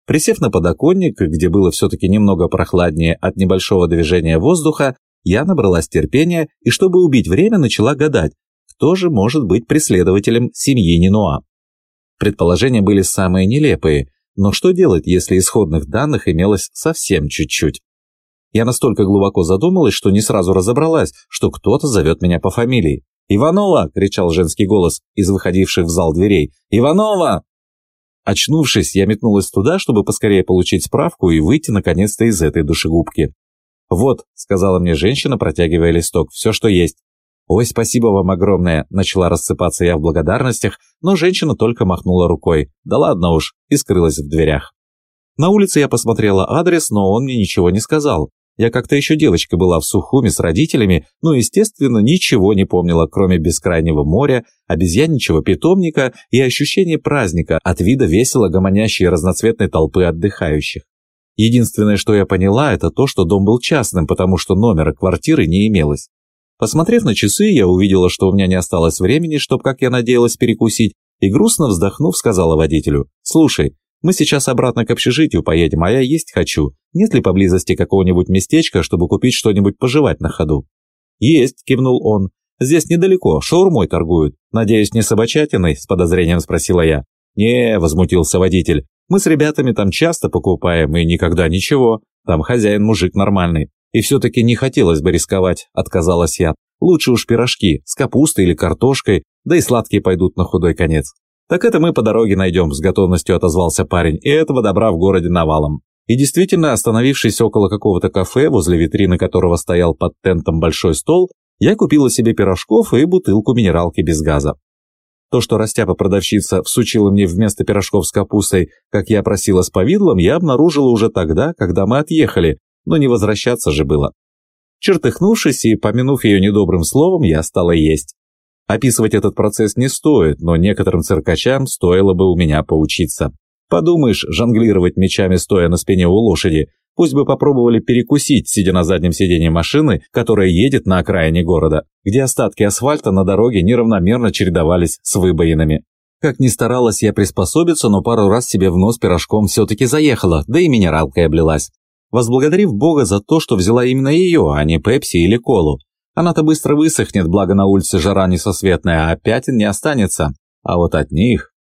Присев на подоконник, где было все-таки немного прохладнее от небольшого движения воздуха, я набралась терпения и, чтобы убить время, начала гадать, кто же может быть преследователем семьи Нинуа. Предположения были самые нелепые, но что делать, если исходных данных имелось совсем чуть-чуть? Я настолько глубоко задумалась, что не сразу разобралась, что кто-то зовет меня по фамилии. «Иванова!» – кричал женский голос из выходивших в зал дверей. «Иванова!» Очнувшись, я метнулась туда, чтобы поскорее получить справку и выйти наконец-то из этой душегубки. «Вот», – сказала мне женщина, протягивая листок, – «все, что есть. «Ой, спасибо вам огромное!» – начала рассыпаться я в благодарностях, но женщина только махнула рукой. «Да ладно уж!» – и скрылась в дверях. На улице я посмотрела адрес, но он мне ничего не сказал. Я как-то еще девочка была в Сухуме с родителями, но, естественно, ничего не помнила, кроме бескрайнего моря, обезьянничего питомника и ощущения праздника от вида весело гомонящей разноцветной толпы отдыхающих. Единственное, что я поняла, это то, что дом был частным, потому что номера квартиры не имелось. Посмотрев на часы, я увидела, что у меня не осталось времени, чтобы, как я надеялась, перекусить, и грустно вздохнув, сказала водителю, «Слушай, мы сейчас обратно к общежитию поедем, а я есть хочу. Нет ли поблизости какого-нибудь местечка, чтобы купить что-нибудь пожевать на ходу?» «Есть», – кивнул он. «Здесь недалеко, шаурмой торгуют. Надеюсь, не собачатиной?» – с подозрением спросила я. «Не», – возмутился водитель. «Мы с ребятами там часто покупаем и никогда ничего. Там хозяин мужик нормальный. И все-таки не хотелось бы рисковать, отказалась я. Лучше уж пирожки, с капустой или картошкой, да и сладкие пойдут на худой конец. Так это мы по дороге найдем, с готовностью отозвался парень, и этого добра в городе навалом. И действительно, остановившись около какого-то кафе, возле витрины которого стоял под тентом большой стол, я купила себе пирожков и бутылку минералки без газа. То, что растяпа-продавщица всучила мне вместо пирожков с капустой, как я просила с повидлом, я обнаружила уже тогда, когда мы отъехали, но не возвращаться же было. Чертыхнувшись и помянув ее недобрым словом, я стала есть. Описывать этот процесс не стоит, но некоторым циркачам стоило бы у меня поучиться. Подумаешь, жонглировать мечами стоя на спине у лошади, пусть бы попробовали перекусить, сидя на заднем сиденье машины, которая едет на окраине города, где остатки асфальта на дороге неравномерно чередовались с выбоинами. Как ни старалась я приспособиться, но пару раз себе в нос пирожком все-таки заехала, да и минералкой облилась возблагодарив Бога за то, что взяла именно ее, а не Пепси или Колу. Она-то быстро высохнет, благо на улице жара несосветная, а пятен не останется. А вот от них